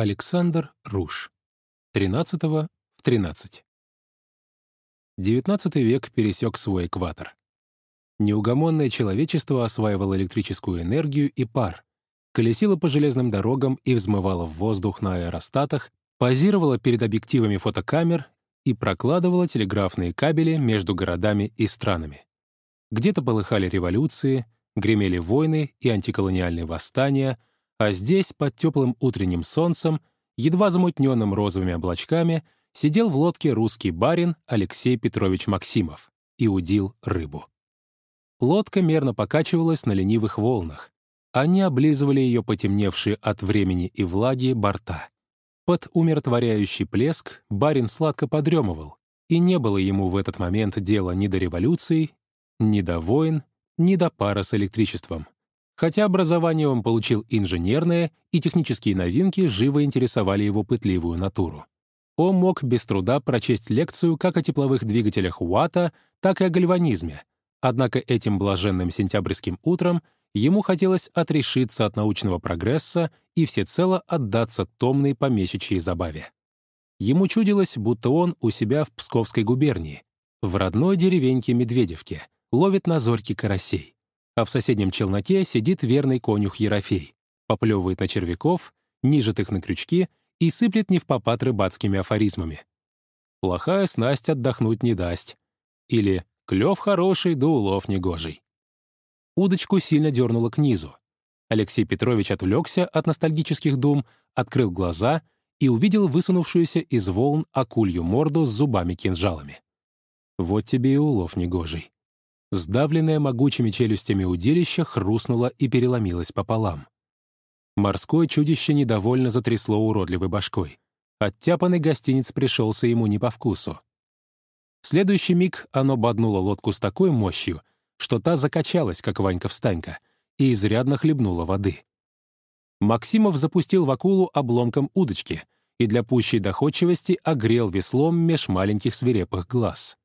Александр Руш. 13 в 13. XIX век пересек свой экватор. Неугомонное человечество осваивало электрическую энергию и пар, колесило по железным дорогам и взмывало в воздух на аэростатах, позировало перед объективами фотокамер и прокладывало телеграфные кабели между городами и странами. Где-то полыхали революции, гремели войны и антиколониальные восстания, а здесь, под теплым утренним солнцем, едва замутненным розовыми облачками, сидел в лодке русский барин Алексей Петрович Максимов и удил рыбу. Лодка мерно покачивалась на ленивых волнах. Они облизывали ее потемневшие от времени и влаги борта. Под умиротворяющий плеск барин сладко подремывал, и не было ему в этот момент дела ни до революции, ни до войн, ни до пара с электричеством. Хотя образование он получил инженерное, и технические новинки живо интересовали его пытливую натуру. Он мог без труда прочесть лекцию как о тепловых двигателях Уатта, так и о гальванизме. Однако этим блаженным сентябрьским утром ему хотелось отрешиться от научного прогресса и всецело отдаться томной помещичьей забаве. Ему чудилось, будто он у себя в Псковской губернии, в родной деревеньке Медведевке, ловит на зорьке карасей а в соседнем челноке сидит верный конюх Ерофей, поплевывает на червяков, нижет их на крючки и сыплет не в попад рыбацкими афоризмами. «Плохая снасть отдохнуть не даст» или «Клев хороший, да улов негожий». Удочку сильно дернуло к низу. Алексей Петрович отвлекся от ностальгических дум, открыл глаза и увидел высунувшуюся из волн акулью морду с зубами-кинжалами. Вот тебе и улов негожий. Сдавленное могучими челюстями удилище хрустнуло и переломилось пополам. Морское чудище недовольно затрясло уродливой башкой. Оттяпанный гостиниц пришелся ему не по вкусу. В следующий миг оно боднуло лодку с такой мощью, что та закачалась, как Ванька-встанька, и изрядно хлебнула воды. Максимов запустил в акулу обломком удочки и для пущей доходчивости огрел веслом меж маленьких свирепых глаз.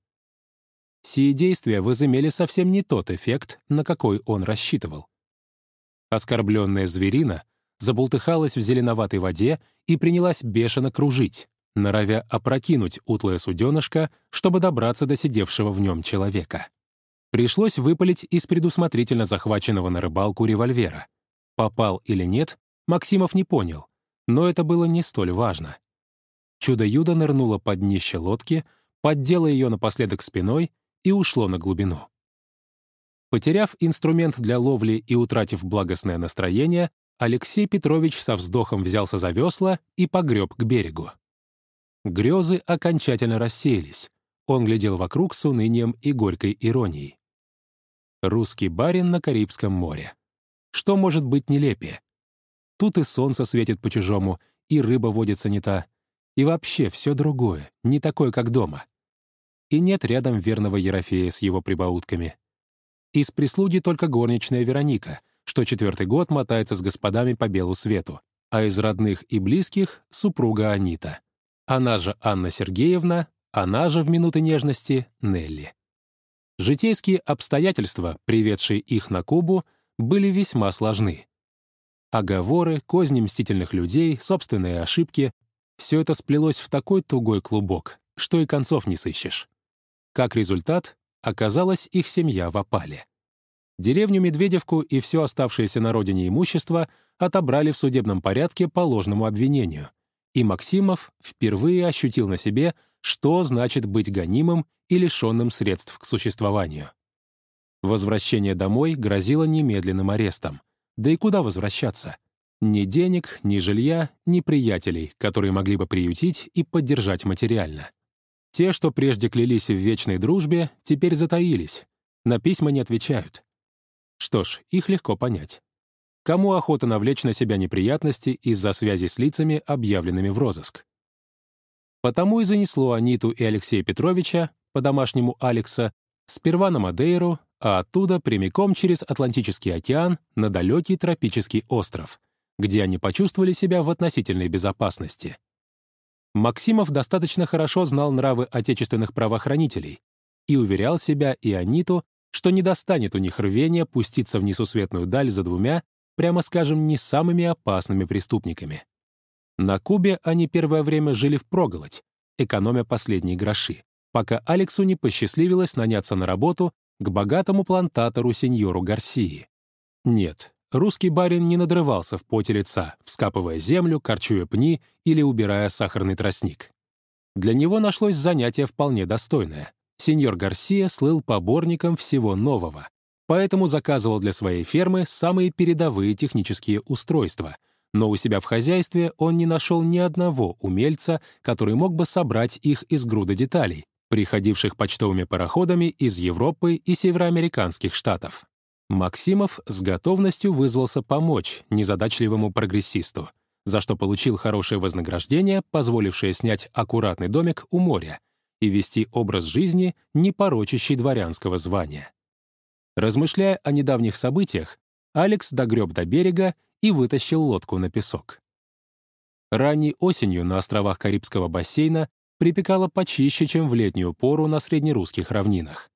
Сие действия возымели совсем не тот эффект, на какой он рассчитывал. Оскорбленная зверина забултыхалась в зеленоватой воде и принялась бешено кружить, норовя опрокинуть утлое суденышко, чтобы добраться до сидевшего в нем человека. Пришлось выпалить из предусмотрительно захваченного на рыбалку револьвера. Попал или нет, Максимов не понял, но это было не столь важно. Чудо-юдо нырнуло под днище лодки, поддела ее напоследок спиной и ушло на глубину. Потеряв инструмент для ловли и утратив благостное настроение, Алексей Петрович со вздохом взялся за весла и погреб к берегу. Грезы окончательно рассеялись. Он глядел вокруг с унынием и горькой иронией. Русский барин на Карибском море. Что может быть нелепее? Тут и солнце светит по-чужому, и рыба водится не та. И вообще все другое, не такое, как дома и нет рядом верного Ерофея с его прибаутками. Из прислуги только горничная Вероника, что четвертый год мотается с господами по белу свету, а из родных и близких — супруга Анита. Она же Анна Сергеевна, она же в минуты нежности — Нелли. Житейские обстоятельства, приведшие их на Кубу, были весьма сложны. Оговоры, козни мстительных людей, собственные ошибки — все это сплелось в такой тугой клубок, что и концов не сыщешь. Как результат, оказалась их семья в опале. Деревню Медведевку и все оставшееся на родине имущество отобрали в судебном порядке по ложному обвинению, и Максимов впервые ощутил на себе, что значит быть гонимым и лишенным средств к существованию. Возвращение домой грозило немедленным арестом. Да и куда возвращаться? Ни денег, ни жилья, ни приятелей, которые могли бы приютить и поддержать материально. Те, что прежде клялись в вечной дружбе, теперь затаились, на письма не отвечают. Что ж, их легко понять. Кому охота навлечь на себя неприятности из-за связи с лицами, объявленными в розыск? Потому и занесло Аниту и Алексея Петровича, по-домашнему Алекса, сперва на Мадейру, а оттуда прямиком через Атлантический океан на далекий тропический остров, где они почувствовали себя в относительной безопасности. Максимов достаточно хорошо знал нравы отечественных правоохранителей и уверял себя и Аниту, что не достанет у них рвения пуститься в несусветную даль за двумя, прямо скажем, не самыми опасными преступниками. На Кубе они первое время жили впроголодь, экономя последние гроши, пока Алексу не посчастливилось наняться на работу к богатому плантатору сеньору Гарсии. Нет, русский барин не надрывался в поте лица, вскапывая землю, корчуя пни или убирая сахарный тростник. Для него нашлось занятие вполне достойное. Сеньор Гарсия слыл поборником всего нового, поэтому заказывал для своей фермы самые передовые технические устройства, но у себя в хозяйстве он не нашел ни одного умельца, который мог бы собрать их из груда деталей, приходивших почтовыми пароходами из Европы и североамериканских штатов. Максимов с готовностью вызвался помочь незадачливому прогрессисту, за что получил хорошее вознаграждение, позволившее снять аккуратный домик у моря и вести образ жизни, не порочащий дворянского звания. Размышляя о недавних событиях, Алекс догреб до берега и вытащил лодку на песок. Ранней осенью на островах Карибского бассейна припекало почище, чем в летнюю пору на среднерусских равнинах.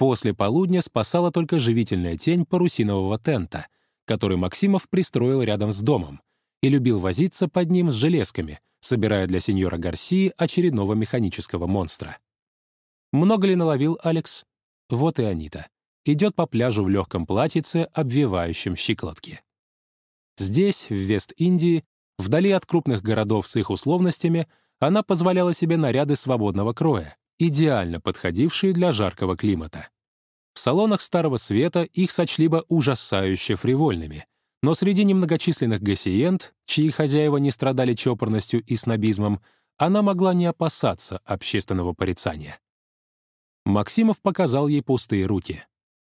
После полудня спасала только живительная тень парусинового тента, который Максимов пристроил рядом с домом, и любил возиться под ним с железками, собирая для сеньора Гарсии очередного механического монстра. Много ли наловил Алекс? Вот и Анита идет по пляжу в легком платьице, обвивающем щиколотки. Здесь, в Вест-Индии, вдали от крупных городов с их условностями, она позволяла себе наряды свободного кроя, идеально подходившие для жаркого климата. В салонах Старого Света их сочли бы ужасающе фривольными, но среди немногочисленных гасиент, чьи хозяева не страдали чопорностью и снобизмом, она могла не опасаться общественного порицания. Максимов показал ей пустые руки.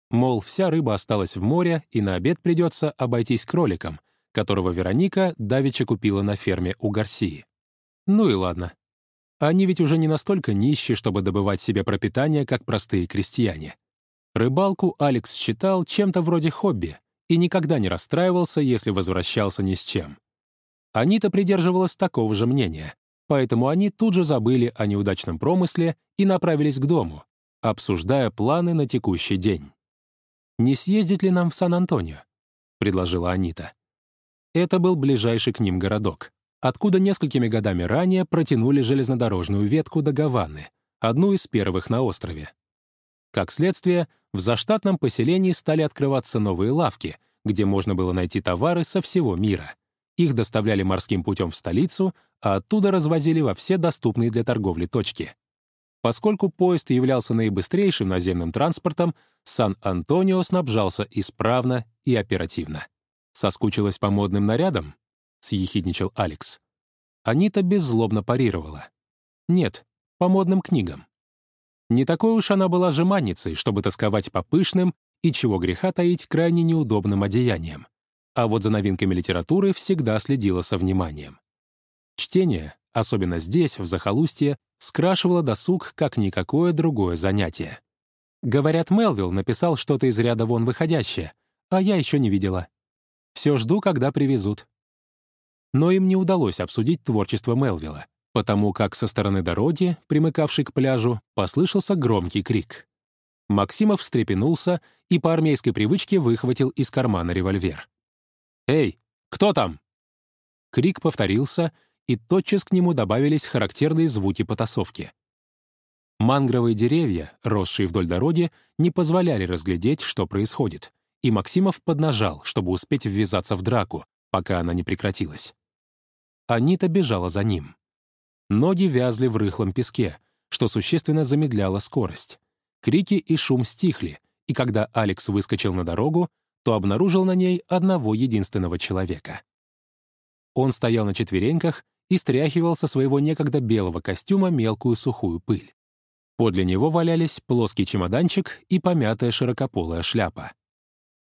Мол, вся рыба осталась в море, и на обед придется обойтись кроликом, которого Вероника давеча купила на ферме у Гарсии. Ну и ладно. Они ведь уже не настолько нищие, чтобы добывать себе пропитание, как простые крестьяне. Рыбалку Алекс считал чем-то вроде хобби и никогда не расстраивался, если возвращался ни с чем. Анита придерживалась такого же мнения, поэтому они тут же забыли о неудачном промысле и направились к дому, обсуждая планы на текущий день. «Не съездить ли нам в Сан-Антонио?» — предложила Анита. Это был ближайший к ним городок, откуда несколькими годами ранее протянули железнодорожную ветку до Гаваны, одну из первых на острове. Как следствие, в заштатном поселении стали открываться новые лавки, где можно было найти товары со всего мира. Их доставляли морским путем в столицу, а оттуда развозили во все доступные для торговли точки. Поскольку поезд являлся наибыстрейшим наземным транспортом, Сан-Антонио снабжался исправно и оперативно. «Соскучилась по модным нарядам?» — съехидничал Алекс. Анита беззлобно парировала. «Нет, по модным книгам». Не такой уж она была жеманницей, чтобы тосковать по пышным и, чего греха таить, крайне неудобным одеяниям. А вот за новинками литературы всегда следила со вниманием. Чтение, особенно здесь, в захолустье, скрашивало досуг, как никакое другое занятие. Говорят, Мелвилл написал что-то из ряда вон выходящее, а я еще не видела. Все жду, когда привезут. Но им не удалось обсудить творчество Мелвилла, потому как со стороны дороги, примыкавшей к пляжу, послышался громкий крик. Максимов встрепенулся и по армейской привычке выхватил из кармана револьвер. «Эй, кто там?» Крик повторился, и тотчас к нему добавились характерные звуки потасовки. Мангровые деревья, росшие вдоль дороги, не позволяли разглядеть, что происходит, и Максимов поднажал, чтобы успеть ввязаться в драку, пока она не прекратилась. Анита бежала за ним. Ноги вязли в рыхлом песке, что существенно замедляло скорость. Крики и шум стихли, и когда Алекс выскочил на дорогу, то обнаружил на ней одного единственного человека. Он стоял на четвереньках и стряхивал со своего некогда белого костюма мелкую сухую пыль. Подле него валялись плоский чемоданчик и помятая широкополая шляпа.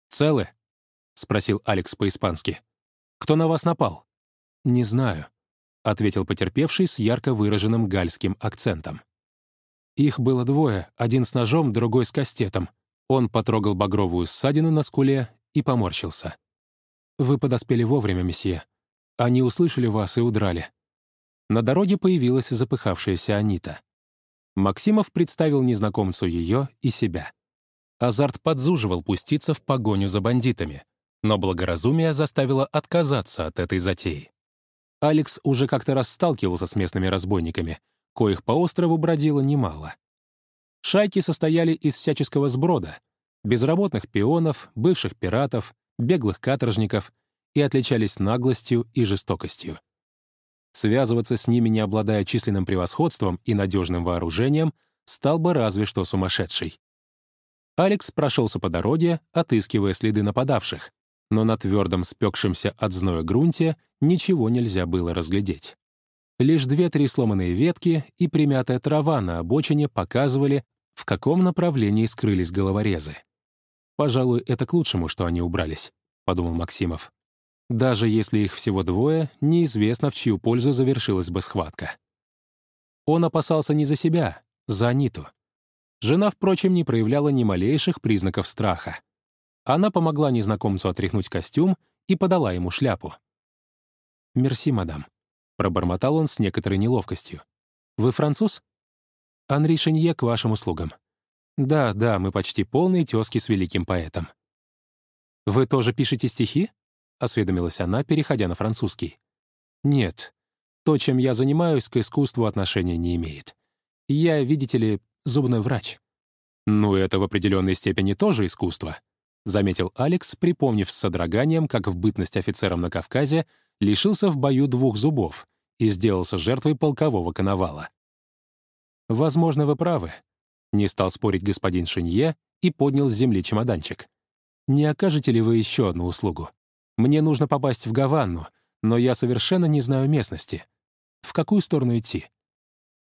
«Целы?» — спросил Алекс по-испански. «Кто на вас напал?» «Не знаю», — ответил потерпевший с ярко выраженным гальским акцентом. Их было двое, один с ножом, другой с кастетом. Он потрогал багровую ссадину на скуле и поморщился. «Вы подоспели вовремя, месье. Они услышали вас и удрали. На дороге появилась запыхавшаяся Анита. Максимов представил незнакомцу ее и себя. Азарт подзуживал пуститься в погоню за бандитами, но благоразумие заставило отказаться от этой затеи. Алекс уже как-то раз сталкивался с местными разбойниками, коих по острову бродило немало. Шайки состояли из всяческого сброда — безработных пионов, бывших пиратов, беглых каторжников и отличались наглостью и жестокостью. Связываться с ними, не обладая численным превосходством и надежным вооружением, стал бы разве что сумасшедший. Алекс прошелся по дороге, отыскивая следы нападавших, но на твердом спекшемся от зноя грунте ничего нельзя было разглядеть. Лишь две-три сломанные ветки и примятая трава на обочине показывали, в каком направлении скрылись головорезы. «Пожалуй, это к лучшему, что они убрались», — подумал Максимов. «Даже если их всего двое, неизвестно, в чью пользу завершилась бы схватка». Он опасался не за себя, за Аниту. Жена, впрочем, не проявляла ни малейших признаков страха. Она помогла незнакомцу отряхнуть костюм и подала ему шляпу. «Мерси, мадам», — пробормотал он с некоторой неловкостью. «Вы француз?» «Анри Шенье к вашим услугам». «Да, да, мы почти полные тезки с великим поэтом». «Вы тоже пишете стихи?» — осведомилась она, переходя на французский. «Нет. То, чем я занимаюсь, к искусству отношения не имеет. Я, видите ли, зубной врач». «Ну, это в определенной степени тоже искусство», — заметил Алекс, припомнив с содроганием, как в бытность офицером на Кавказе лишился в бою двух зубов и сделался жертвой полкового коновала. «Возможно, вы правы», — не стал спорить господин Шинье и поднял с земли чемоданчик. «Не окажете ли вы еще одну услугу? Мне нужно попасть в Гаванну, но я совершенно не знаю местности. В какую сторону идти?»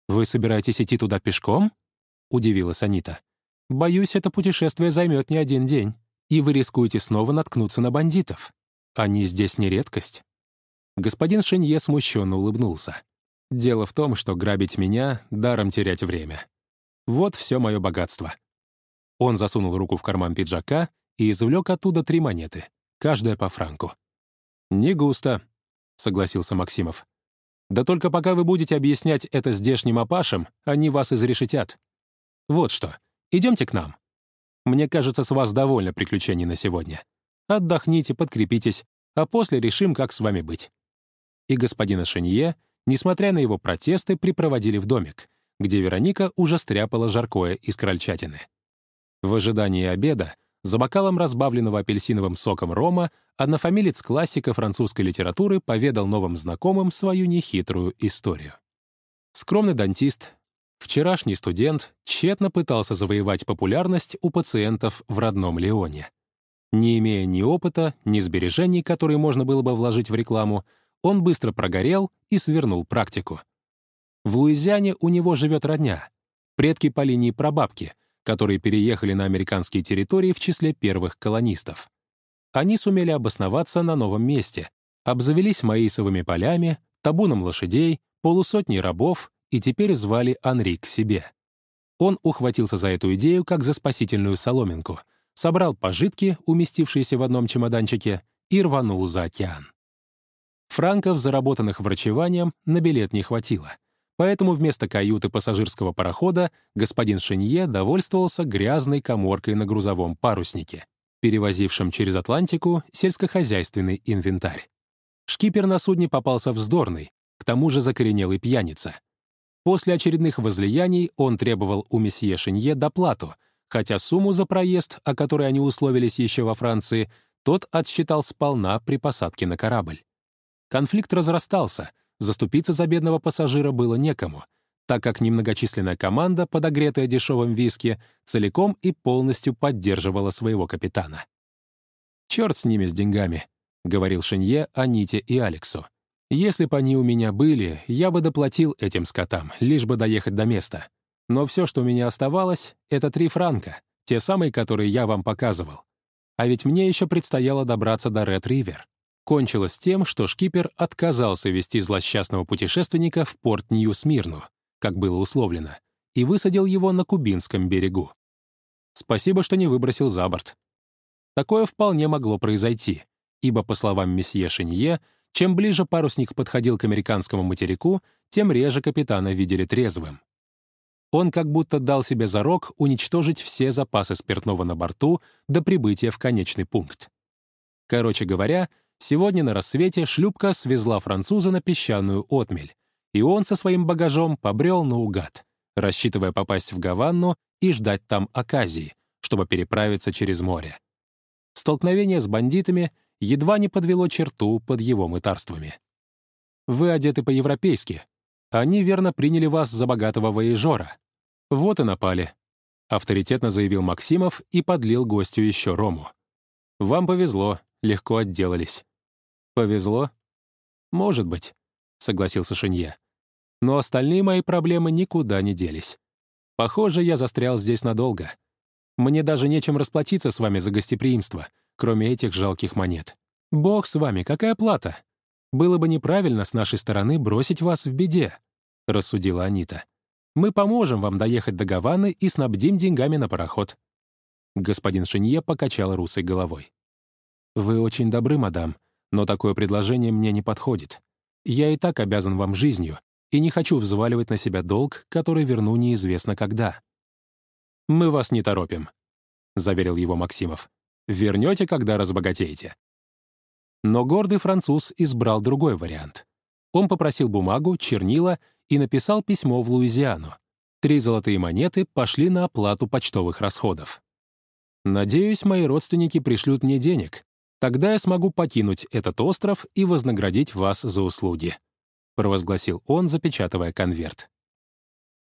«Вы собираетесь идти туда пешком?» — удивилась Анита. «Боюсь, это путешествие займет не один день и вы рискуете снова наткнуться на бандитов. Они здесь не редкость». Господин Шенье смущенно улыбнулся. «Дело в том, что грабить меня — даром терять время. Вот все мое богатство». Он засунул руку в карман пиджака и извлек оттуда три монеты, каждая по франку. «Не густо», — согласился Максимов. «Да только пока вы будете объяснять это здешним опашам, они вас изрешетят. Вот что, идемте к нам. Мне кажется, с вас довольно приключений на сегодня. Отдохните, подкрепитесь, а после решим, как с вами быть». И господина Шенье, несмотря на его протесты, припроводили в домик, где Вероника уже стряпала жаркое из крольчатины. В ожидании обеда за бокалом разбавленного апельсиновым соком рома однофамилец классика французской литературы поведал новым знакомым свою нехитрую историю. Скромный дантист, Вчерашний студент тщетно пытался завоевать популярность у пациентов в родном Леоне. Не имея ни опыта, ни сбережений, которые можно было бы вложить в рекламу, он быстро прогорел и свернул практику. В Луизиане у него живет родня, предки по линии прабабки, которые переехали на американские территории в числе первых колонистов. Они сумели обосноваться на новом месте, обзавелись маисовыми полями, табуном лошадей, полусотней рабов и теперь звали Анри к себе. Он ухватился за эту идею как за спасительную соломинку, собрал пожитки, уместившиеся в одном чемоданчике, и рванул за океан. Франков, заработанных врачеванием, на билет не хватило. Поэтому вместо каюты пассажирского парохода господин Шенье довольствовался грязной коморкой на грузовом паруснике, перевозившем через Атлантику сельскохозяйственный инвентарь. Шкипер на судне попался вздорный, к тому же закоренелый пьяница — После очередных возлияний он требовал у месье Шинье доплату, хотя сумму за проезд, о которой они условились еще во Франции, тот отсчитал сполна при посадке на корабль. Конфликт разрастался, заступиться за бедного пассажира было некому, так как немногочисленная команда, подогретая дешевым виски, целиком и полностью поддерживала своего капитана. «Черт с ними, с деньгами», — говорил Шинье Аните и Алексу. Если бы они у меня были, я бы доплатил этим скотам, лишь бы доехать до места. Но все, что у меня оставалось, — это три франка, те самые, которые я вам показывал. А ведь мне еще предстояло добраться до Ред-Ривер. Кончилось тем, что шкипер отказался вести злосчастного путешественника в порт Нью-Смирну, как было условлено, и высадил его на Кубинском берегу. Спасибо, что не выбросил за борт. Такое вполне могло произойти, ибо, по словам месье Шинье, чем ближе парусник подходил к американскому материку, тем реже капитана видели трезвым. Он как будто дал себе зарок уничтожить все запасы спиртного на борту до прибытия в конечный пункт. Короче говоря, Сегодня на рассвете шлюпка свезла француза на песчаную отмель, и он со своим багажом побрел наугад, рассчитывая попасть в Гаванну и ждать там оказии, чтобы переправиться через море. Столкновение с бандитами едва не подвело черту под его мытарствами. Вы одеты по-европейски. Они верно приняли вас за богатого воежора. Вот и напали. Авторитетно заявил Максимов и подлил гостю еще рому. Вам повезло, легко отделались. Повезло? Может быть, согласился Шинье. Но остальные мои проблемы никуда не делись. Похоже, я застрял здесь надолго. Мне даже нечем расплатиться с вами за гостеприимство, кроме этих жалких монет. Бог с вами, какая плата? Было бы неправильно с нашей стороны бросить вас в беде», — рассудила Анита. «Мы поможем вам доехать до Гаваны и снабдим деньгами на пароход». Господин Шинье покачал русой головой. «Вы очень добры, мадам, но такое предложение мне не подходит. Я и так обязан вам жизнью и не хочу взваливать на себя долг, который верну неизвестно когда». «Мы вас не торопим», — заверил его Максимов. «Вернете, когда разбогатеете». Но гордый француз избрал другой вариант. Он попросил бумагу, чернила и написал письмо в Луизиану. Три золотые монеты пошли на оплату почтовых расходов. «Надеюсь, мои родственники пришлют мне денег. Тогда я смогу покинуть этот остров и вознаградить вас за услуги», провозгласил он, запечатывая конверт.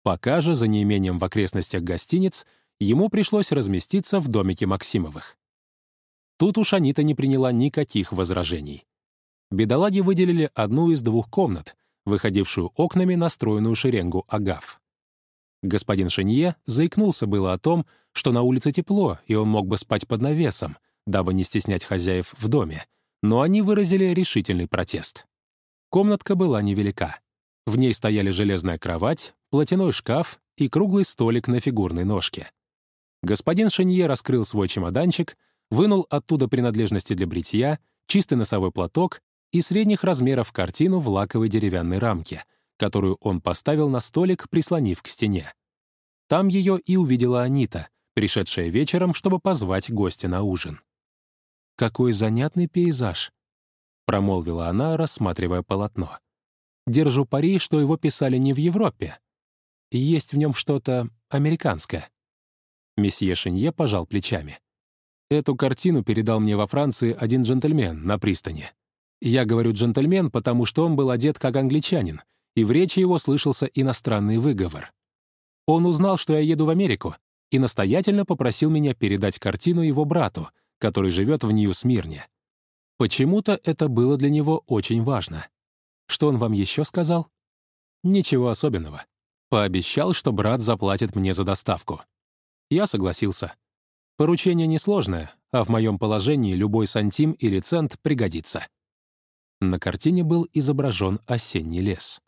Пока же, за неимением в окрестностях гостиниц, ему пришлось разместиться в домике Максимовых. Тут уж Анита не приняла никаких возражений. Бедолаги выделили одну из двух комнат, выходившую окнами на стройную шеренгу агав. Господин Шенье заикнулся было о том, что на улице тепло, и он мог бы спать под навесом, дабы не стеснять хозяев в доме, но они выразили решительный протест. Комнатка была невелика. В ней стояли железная кровать, платяной шкаф и круглый столик на фигурной ножке. Господин Шенье раскрыл свой чемоданчик — вынул оттуда принадлежности для бритья, чистый носовой платок и средних размеров картину в лаковой деревянной рамке, которую он поставил на столик, прислонив к стене. Там ее и увидела Анита, пришедшая вечером, чтобы позвать гостя на ужин. «Какой занятный пейзаж!» — промолвила она, рассматривая полотно. «Держу пари, что его писали не в Европе. Есть в нем что-то американское». Месье Шинье пожал плечами. Эту картину передал мне во Франции один джентльмен на пристани. Я говорю «джентльмен», потому что он был одет как англичанин, и в речи его слышался иностранный выговор. Он узнал, что я еду в Америку, и настоятельно попросил меня передать картину его брату, который живет в Нью-Смирне. Почему-то это было для него очень важно. Что он вам еще сказал? Ничего особенного. Пообещал, что брат заплатит мне за доставку. Я согласился. Поручение несложное, а в моем положении любой сантим или цент пригодится. На картине был изображен осенний лес.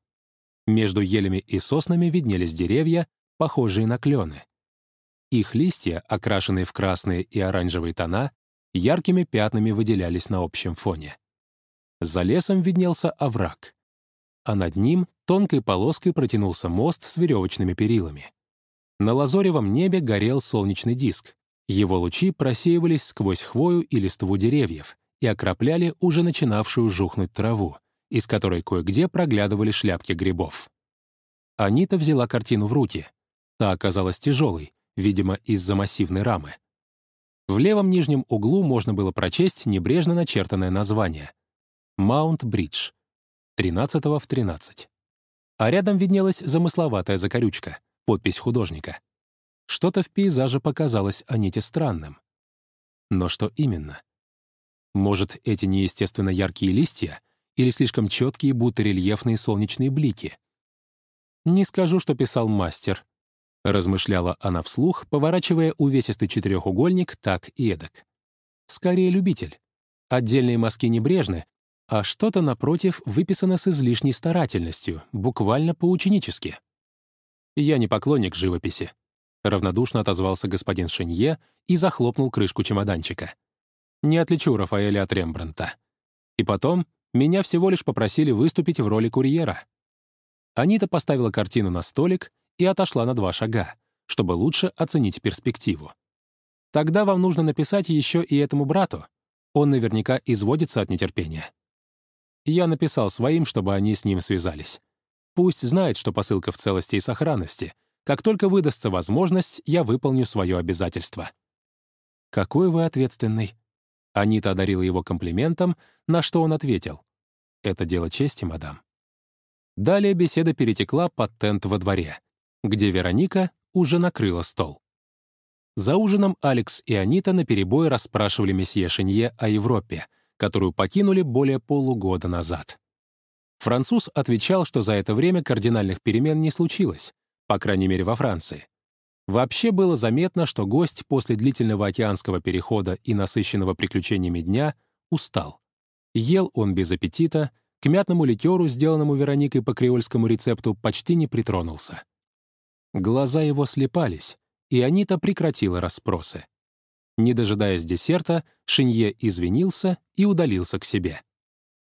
Между елями и соснами виднелись деревья, похожие на клены. Их листья, окрашенные в красные и оранжевые тона, яркими пятнами выделялись на общем фоне. За лесом виднелся овраг, а над ним тонкой полоской протянулся мост с веревочными перилами. На лазоревом небе горел солнечный диск, его лучи просеивались сквозь хвою и листву деревьев и окропляли уже начинавшую жухнуть траву, из которой кое-где проглядывали шляпки грибов. Анита взяла картину в руки. Та оказалась тяжелой, видимо, из-за массивной рамы. В левом нижнем углу можно было прочесть небрежно начертанное название «Маунт-Бридж», 13 в 13. А рядом виднелась замысловатая закорючка, подпись художника — что-то в пейзаже показалось Аните странным. Но что именно? Может, эти неестественно яркие листья или слишком четкие, будто рельефные солнечные блики? «Не скажу, что писал мастер», — размышляла она вслух, поворачивая увесистый четырехугольник так и эдак. «Скорее любитель. Отдельные мазки небрежны, а что-то, напротив, выписано с излишней старательностью, буквально поученически. Я не поклонник живописи. Равнодушно отозвался господин Шенье и захлопнул крышку чемоданчика. «Не отличу Рафаэля от Рембрандта. И потом, меня всего лишь попросили выступить в роли курьера». Анита поставила картину на столик и отошла на два шага, чтобы лучше оценить перспективу. «Тогда вам нужно написать еще и этому брату. Он наверняка изводится от нетерпения. Я написал своим, чтобы они с ним связались. Пусть знает, что посылка в целости и сохранности. Как только выдастся возможность, я выполню свое обязательство. «Какой вы ответственный». Анита одарила его комплиментом, на что он ответил. «Это дело чести, мадам». Далее беседа перетекла под тент во дворе, где Вероника уже накрыла стол. За ужином Алекс и Анита наперебой расспрашивали месье Шинье о Европе, которую покинули более полугода назад. Француз отвечал, что за это время кардинальных перемен не случилось, по крайней мере во Франции. Вообще было заметно, что гость после длительного океанского перехода и насыщенного приключениями дня устал. Ел он без аппетита, к мятному ликеру, сделанному Вероникой по креольскому рецепту, почти не притронулся. Глаза его слепались, и Анита прекратила расспросы. Не дожидаясь десерта, Шинье извинился и удалился к себе.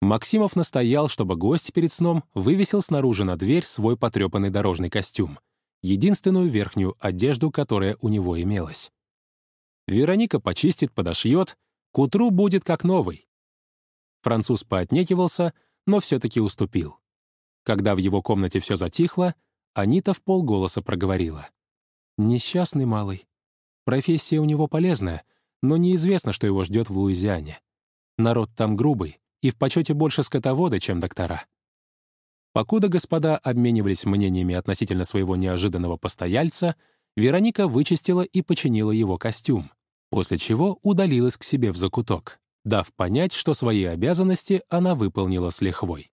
Максимов настоял, чтобы гость перед сном вывесил снаружи на дверь свой потрепанный дорожный костюм, единственную верхнюю одежду, которая у него имелась. Вероника почистит, подошьет, к утру будет как новый. Француз поотнекивался, но все-таки уступил. Когда в его комнате все затихло, Анита в полголоса проговорила — Несчастный малый. Профессия у него полезная, но неизвестно, что его ждет в Луизиане. Народ там грубый, и в почете больше скотоводы, чем доктора. Покуда господа обменивались мнениями относительно своего неожиданного постояльца, Вероника вычистила и починила его костюм, после чего удалилась к себе в закуток, дав понять, что свои обязанности она выполнила с лихвой.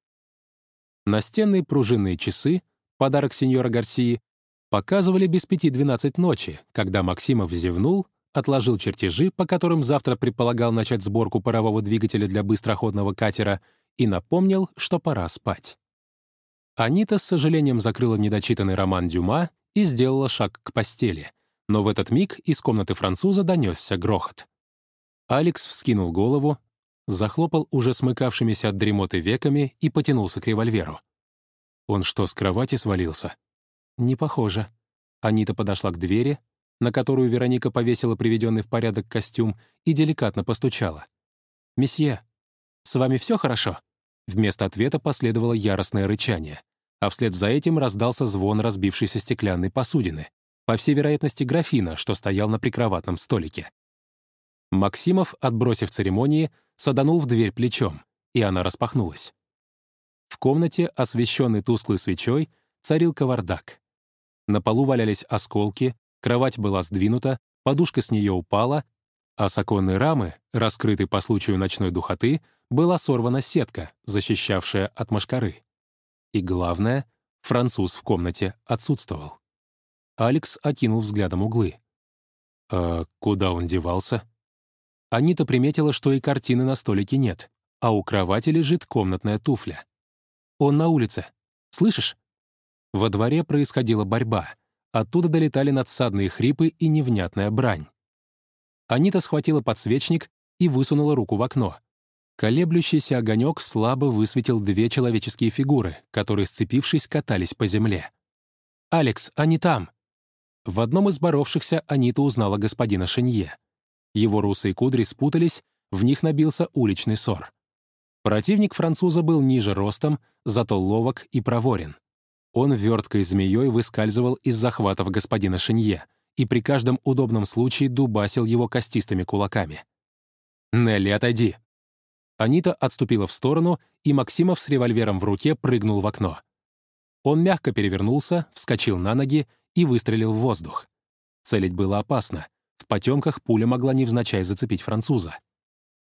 Настенные пружинные часы, подарок сеньора Гарсии, Показывали без пяти двенадцать ночи, когда Максимов зевнул, отложил чертежи, по которым завтра предполагал начать сборку парового двигателя для быстроходного катера, и напомнил, что пора спать. Анита с сожалением закрыла недочитанный роман Дюма и сделала шаг к постели, но в этот миг из комнаты француза донесся грохот. Алекс вскинул голову, захлопал уже смыкавшимися от дремоты веками и потянулся к револьверу. Он что, с кровати свалился? «Не похоже». Анита подошла к двери, на которую Вероника повесила приведенный в порядок костюм, и деликатно постучала. «Месье, с вами все хорошо?» Вместо ответа последовало яростное рычание, а вслед за этим раздался звон разбившейся стеклянной посудины, по всей вероятности графина, что стоял на прикроватном столике. Максимов, отбросив церемонии, саданул в дверь плечом, и она распахнулась. В комнате, освещенной тусклой свечой, царил кавардак. На полу валялись осколки, кровать была сдвинута, подушка с нее упала, а с оконной рамы, раскрытой по случаю ночной духоты, была сорвана сетка, защищавшая от мошкары. И главное, француз в комнате отсутствовал. Алекс окинул взглядом углы. «А куда он девался?» Анита приметила, что и картины на столике нет, а у кровати лежит комнатная туфля. «Он на улице. Слышишь?» Во дворе происходила борьба. Оттуда долетали надсадные хрипы и невнятная брань. Анита схватила подсвечник и высунула руку в окно. Колеблющийся огонек слабо высветил две человеческие фигуры, которые, сцепившись, катались по земле. «Алекс, они там!» В одном из боровшихся Анита узнала господина Шенье. Его русые кудри спутались, в них набился уличный ссор. Противник француза был ниже ростом, зато ловок и проворен. Он верткой змеей выскальзывал из захватов господина Шинье и при каждом удобном случае дубасил его костистыми кулаками. «Нелли, отойди!» Анита отступила в сторону, и Максимов с револьвером в руке прыгнул в окно. Он мягко перевернулся, вскочил на ноги и выстрелил в воздух. Целить было опасно. В потемках пуля могла невзначай зацепить француза.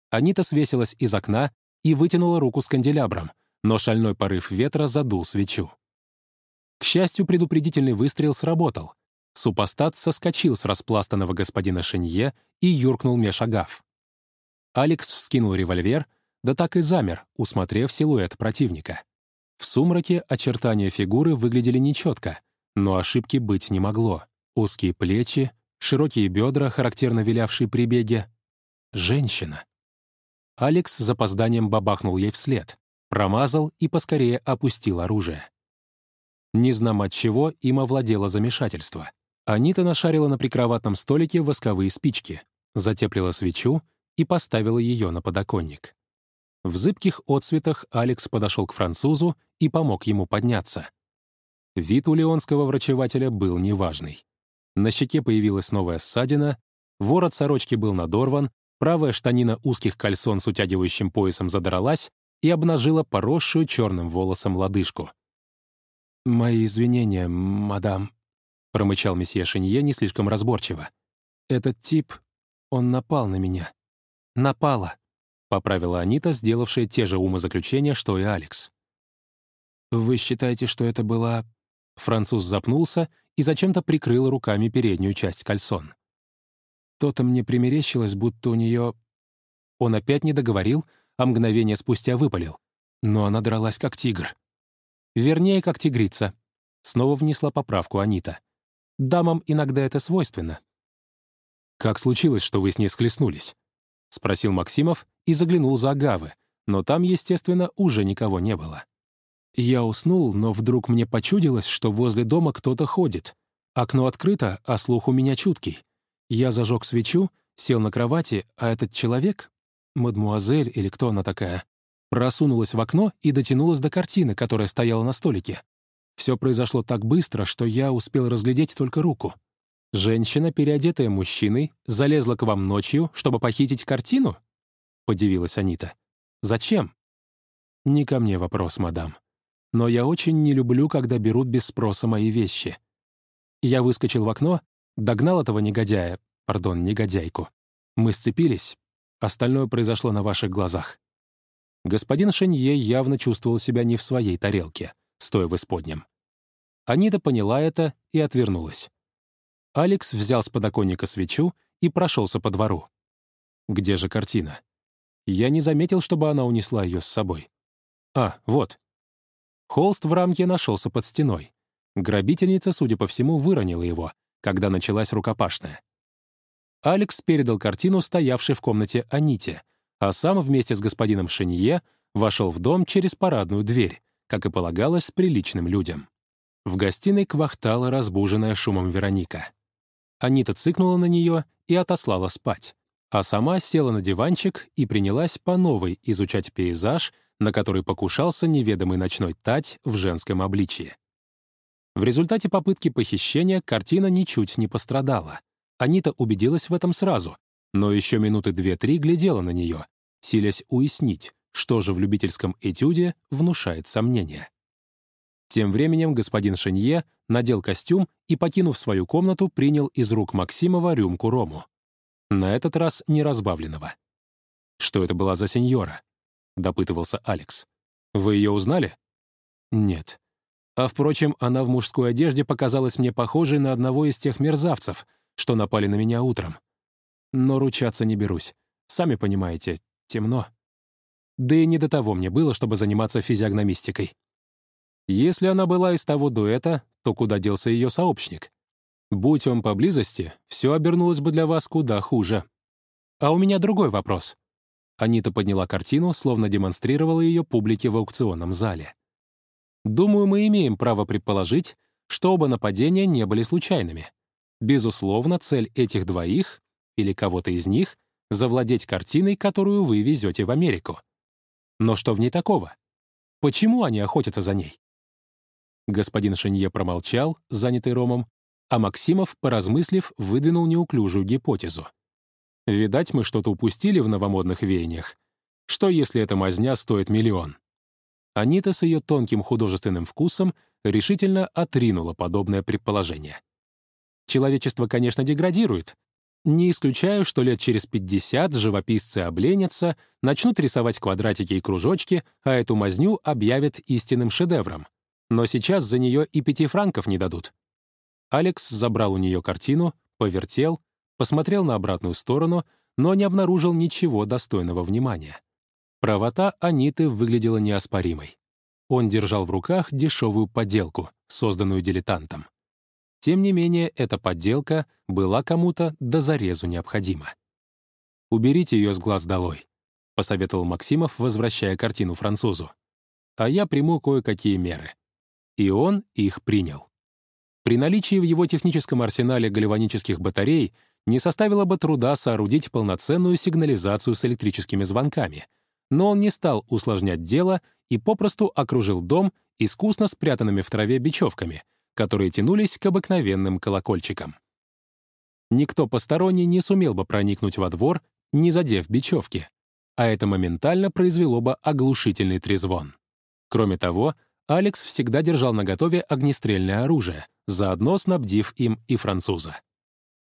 Анита свесилась из окна и вытянула руку с канделябром, но шальной порыв ветра задул свечу. К счастью, предупредительный выстрел сработал. Супостат соскочил с распластанного господина Шенье и юркнул меж агав. Алекс вскинул револьвер, да так и замер, усмотрев силуэт противника. В сумраке очертания фигуры выглядели нечетко, но ошибки быть не могло. Узкие плечи, широкие бедра, характерно вилявшие при беге. Женщина. Алекс с запозданием бабахнул ей вслед, промазал и поскорее опустил оружие. Не знам от чего им овладело замешательство. Анита нашарила на прикроватном столике восковые спички, затеплила свечу и поставила ее на подоконник. В зыбких отсветах Алекс подошел к французу и помог ему подняться. Вид у леонского врачевателя был неважный. На щеке появилась новая ссадина, ворот сорочки был надорван, правая штанина узких кальсон с утягивающим поясом задралась и обнажила поросшую черным волосом лодыжку. «Мои извинения, мадам», — промычал месье Шинье не слишком разборчиво. «Этот тип, он напал на меня». «Напала», — поправила Анита, сделавшая те же умозаключения, что и Алекс. «Вы считаете, что это была...» Француз запнулся и зачем-то прикрыл руками переднюю часть кальсон. То-то мне примерещилось, будто у нее... Он опять не договорил, а мгновение спустя выпалил. Но она дралась как тигр. Вернее, как тигрица. Снова внесла поправку Анита. Дамам иногда это свойственно. «Как случилось, что вы с ней схлестнулись?» — спросил Максимов и заглянул за Агавы, но там, естественно, уже никого не было. Я уснул, но вдруг мне почудилось, что возле дома кто-то ходит. Окно открыто, а слух у меня чуткий. Я зажег свечу, сел на кровати, а этот человек, мадмуазель или кто она такая, просунулась в окно и дотянулась до картины, которая стояла на столике. Все произошло так быстро, что я успел разглядеть только руку. Женщина, переодетая мужчиной, залезла к вам ночью, чтобы похитить картину? Подивилась Анита. Зачем? Не ко мне вопрос, мадам. Но я очень не люблю, когда берут без спроса мои вещи. Я выскочил в окно Догнал этого негодяя, пардон, негодяйку. Мы сцепились. Остальное произошло на ваших глазах. Господин Шенье явно чувствовал себя не в своей тарелке, стоя в исподнем. Анита поняла это и отвернулась. Алекс взял с подоконника свечу и прошелся по двору. Где же картина? Я не заметил, чтобы она унесла ее с собой. А, вот. Холст в рамке нашелся под стеной. Грабительница, судя по всему, выронила его, когда началась рукопашная. Алекс передал картину, стоявшей в комнате Аните, а сам вместе с господином Шенье вошел в дом через парадную дверь, как и полагалось приличным людям. В гостиной квахтала разбуженная шумом Вероника. Анита цыкнула на нее и отослала спать, а сама села на диванчик и принялась по новой изучать пейзаж, на который покушался неведомый ночной тать в женском обличье. В результате попытки похищения картина ничуть не пострадала. Анита убедилась в этом сразу, но еще минуты две-три глядела на нее, силясь уяснить, что же в любительском этюде внушает сомнения. Тем временем господин Шенье надел костюм и, покинув свою комнату, принял из рук Максимова рюмку рому. На этот раз не разбавленного. «Что это была за сеньора?» — допытывался Алекс. «Вы ее узнали?» «Нет. А, впрочем, она в мужской одежде показалась мне похожей на одного из тех мерзавцев, что напали на меня утром. Но ручаться не берусь. Сами понимаете, темно. Да и не до того мне было, чтобы заниматься физиогномистикой. Если она была из того дуэта, то куда делся ее сообщник? Будь он поблизости, все обернулось бы для вас куда хуже. А у меня другой вопрос. Анита подняла картину, словно демонстрировала ее публике в аукционном зале. Думаю, мы имеем право предположить, что оба нападения не были случайными. Безусловно, цель этих двоих, или кого-то из них, завладеть картиной, которую вы везете в Америку. Но что в ней такого? Почему они охотятся за ней? Господин Шенье промолчал, занятый Ромом, а Максимов, поразмыслив, выдвинул неуклюжую гипотезу. Видать, мы что-то упустили в новомодных веяниях. Что, если эта мазня стоит миллион? Анита с ее тонким художественным вкусом решительно отринула подобное предположение. Человечество, конечно, деградирует. Не исключаю, что лет через 50 живописцы обленятся, начнут рисовать квадратики и кружочки, а эту мазню объявят истинным шедевром. Но сейчас за нее и пяти франков не дадут. Алекс забрал у нее картину, повертел, посмотрел на обратную сторону, но не обнаружил ничего достойного внимания. Правота Аниты выглядела неоспоримой. Он держал в руках дешевую подделку, созданную дилетантом. Тем не менее, эта подделка была кому-то до зарезу необходима. «Уберите ее с глаз долой», — посоветовал Максимов, возвращая картину французу. «А я приму кое-какие меры». И он их принял. При наличии в его техническом арсенале гальванических батарей не составило бы труда соорудить полноценную сигнализацию с электрическими звонками, но он не стал усложнять дело и попросту окружил дом искусно спрятанными в траве бечевками, которые тянулись к обыкновенным колокольчикам. Никто посторонний не сумел бы проникнуть во двор, не задев бечевки, а это моментально произвело бы оглушительный трезвон. Кроме того, Алекс всегда держал наготове огнестрельное оружие, заодно снабдив им и француза.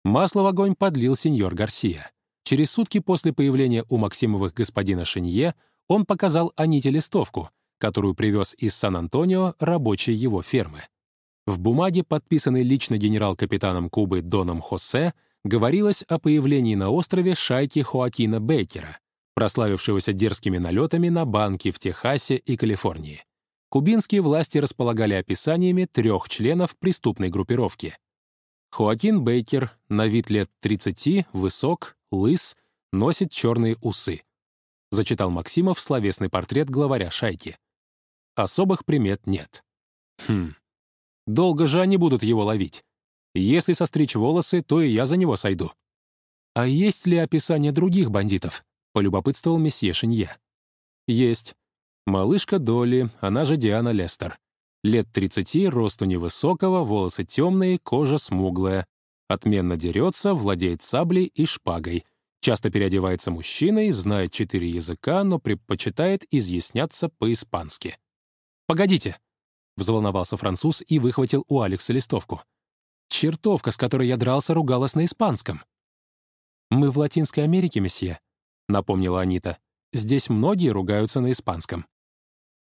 Масло в огонь подлил сеньор Гарсия. Через сутки после появления у Максимовых господина Шинье он показал Аните листовку, которую привез из Сан-Антонио рабочий его фермы. В бумаге, подписанной лично генерал-капитаном Кубы Доном Хосе, говорилось о появлении на острове шайки Хоакина Бейкера, прославившегося дерзкими налетами на банки в Техасе и Калифорнии. Кубинские власти располагали описаниями трех членов преступной группировки. Хоакин Бейкер, на вид лет 30, высок, лыс, носит черные усы. Зачитал Максимов словесный портрет главаря шайки. Особых примет нет. Хм. Долго же они будут его ловить. Если состричь волосы, то и я за него сойду. А есть ли описание других бандитов? Полюбопытствовал месье Шинье. Есть. Малышка Долли, она же Диана Лестер. Лет 30, росту невысокого, волосы темные, кожа смуглая. Отменно дерется, владеет саблей и шпагой. Часто переодевается мужчиной, знает четыре языка, но предпочитает изъясняться по-испански. «Погодите!» — взволновался француз и выхватил у Алекса листовку. «Чертовка, с которой я дрался, ругалась на испанском». «Мы в Латинской Америке, месье», — напомнила Анита. «Здесь многие ругаются на испанском».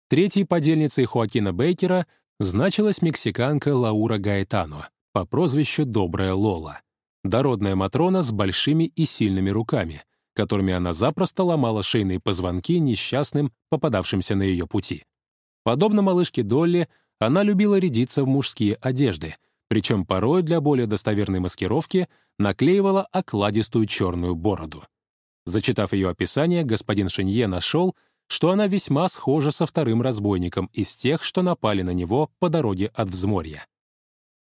Третьей подельницей Хоакина Бейкера значилась мексиканка Лаура Гаэтано по прозвищу Добрая Лола. Дородная Матрона с большими и сильными руками, которыми она запросто ломала шейные позвонки несчастным, попадавшимся на ее пути. Подобно малышке Долли, она любила рядиться в мужские одежды, причем порой для более достоверной маскировки наклеивала окладистую черную бороду. Зачитав ее описание, господин Шинье нашел, что она весьма схожа со вторым разбойником из тех, что напали на него по дороге от взморья.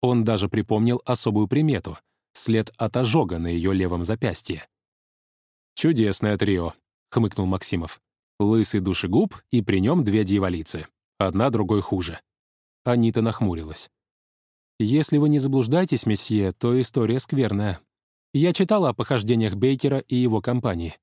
Он даже припомнил особую примету — след от ожога на ее левом запястье. «Чудесное трио», — хмыкнул Максимов. «Лысый душегуб и при нем две дьяволицы. Одна другой хуже». Анита нахмурилась. «Если вы не заблуждаетесь, месье, то история скверная. Я читала о похождениях Бейкера и его компании.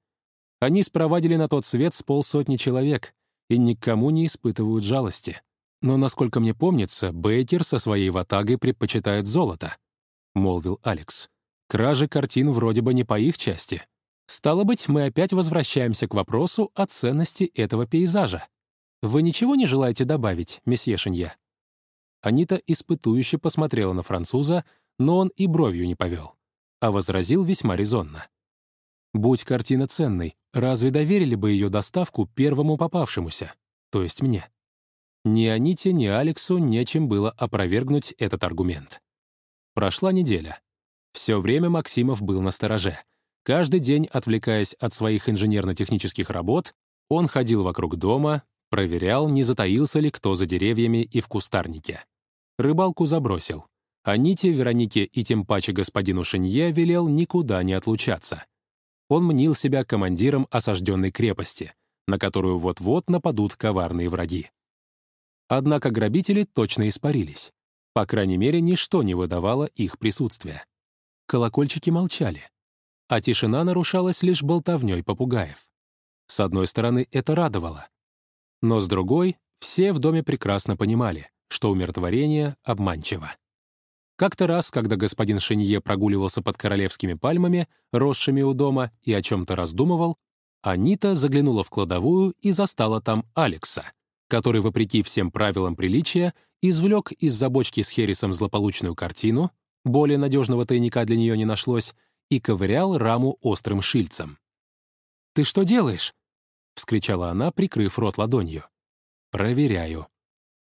Они спровадили на тот свет с полсотни человек и никому не испытывают жалости. Но, насколько мне помнится, Бейкер со своей ватагой предпочитает золото. — молвил Алекс. «Кражи картин вроде бы не по их части. Стало быть, мы опять возвращаемся к вопросу о ценности этого пейзажа. Вы ничего не желаете добавить, месье Шинья?» Анита испытующе посмотрела на француза, но он и бровью не повел, а возразил весьма резонно. «Будь картина ценной, разве доверили бы ее доставку первому попавшемуся, то есть мне?» Ни Аните, ни Алексу нечем было опровергнуть этот аргумент. Прошла неделя. Все время Максимов был на стороже. Каждый день, отвлекаясь от своих инженерно-технических работ, он ходил вокруг дома, проверял, не затаился ли кто за деревьями и в кустарнике. Рыбалку забросил. А Ните, Веронике и тем паче господину Шинье велел никуда не отлучаться. Он мнил себя командиром осажденной крепости, на которую вот-вот нападут коварные враги. Однако грабители точно испарились. По крайней мере, ничто не выдавало их присутствия. Колокольчики молчали, а тишина нарушалась лишь болтовней попугаев. С одной стороны, это радовало. Но с другой, все в доме прекрасно понимали, что умиротворение обманчиво. Как-то раз, когда господин Шенье прогуливался под королевскими пальмами, росшими у дома, и о чем-то раздумывал, Анита заглянула в кладовую и застала там Алекса, который, вопреки всем правилам приличия, извлек из-за бочки с Хересом злополучную картину, более надежного тайника для нее не нашлось, и ковырял раму острым шильцем. «Ты что делаешь?» — вскричала она, прикрыв рот ладонью. «Проверяю».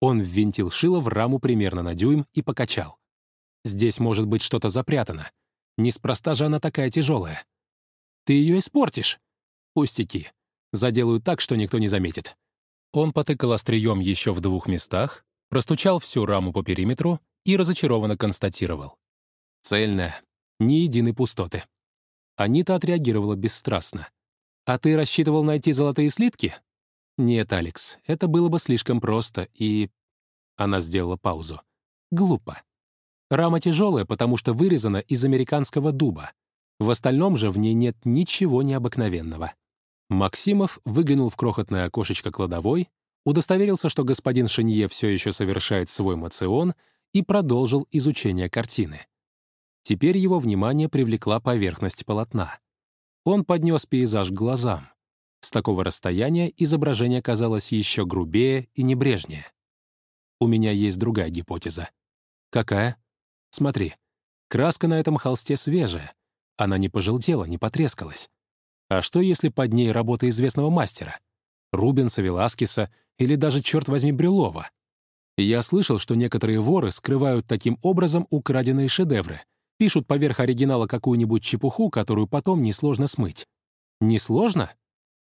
Он ввинтил шило в раму примерно на дюйм и покачал. «Здесь может быть что-то запрятано. Неспроста же она такая тяжелая. Ты ее испортишь?» «Пустяки. Заделаю так, что никто не заметит». Он потыкал острием еще в двух местах, простучал всю раму по периметру и разочарованно констатировал. Цельная. Ни единой пустоты. Анита отреагировала бесстрастно. «А ты рассчитывал найти золотые слитки?» «Нет, Алекс, это было бы слишком просто и...» Она сделала паузу. «Глупо. Рама тяжелая, потому что вырезана из американского дуба. В остальном же в ней нет ничего необыкновенного». Максимов выглянул в крохотное окошечко кладовой, удостоверился, что господин Шенье все еще совершает свой мацион, и продолжил изучение картины. Теперь его внимание привлекла поверхность полотна. Он поднес пейзаж к глазам. С такого расстояния изображение казалось еще грубее и небрежнее. У меня есть другая гипотеза. Какая? Смотри, краска на этом холсте свежая. Она не пожелтела, не потрескалась. А что, если под ней работа известного мастера? Рубенса, Веласкеса или даже, черт возьми, Брюлова? Я слышал, что некоторые воры скрывают таким образом украденные шедевры, пишут поверх оригинала какую-нибудь чепуху, которую потом несложно смыть. Несложно?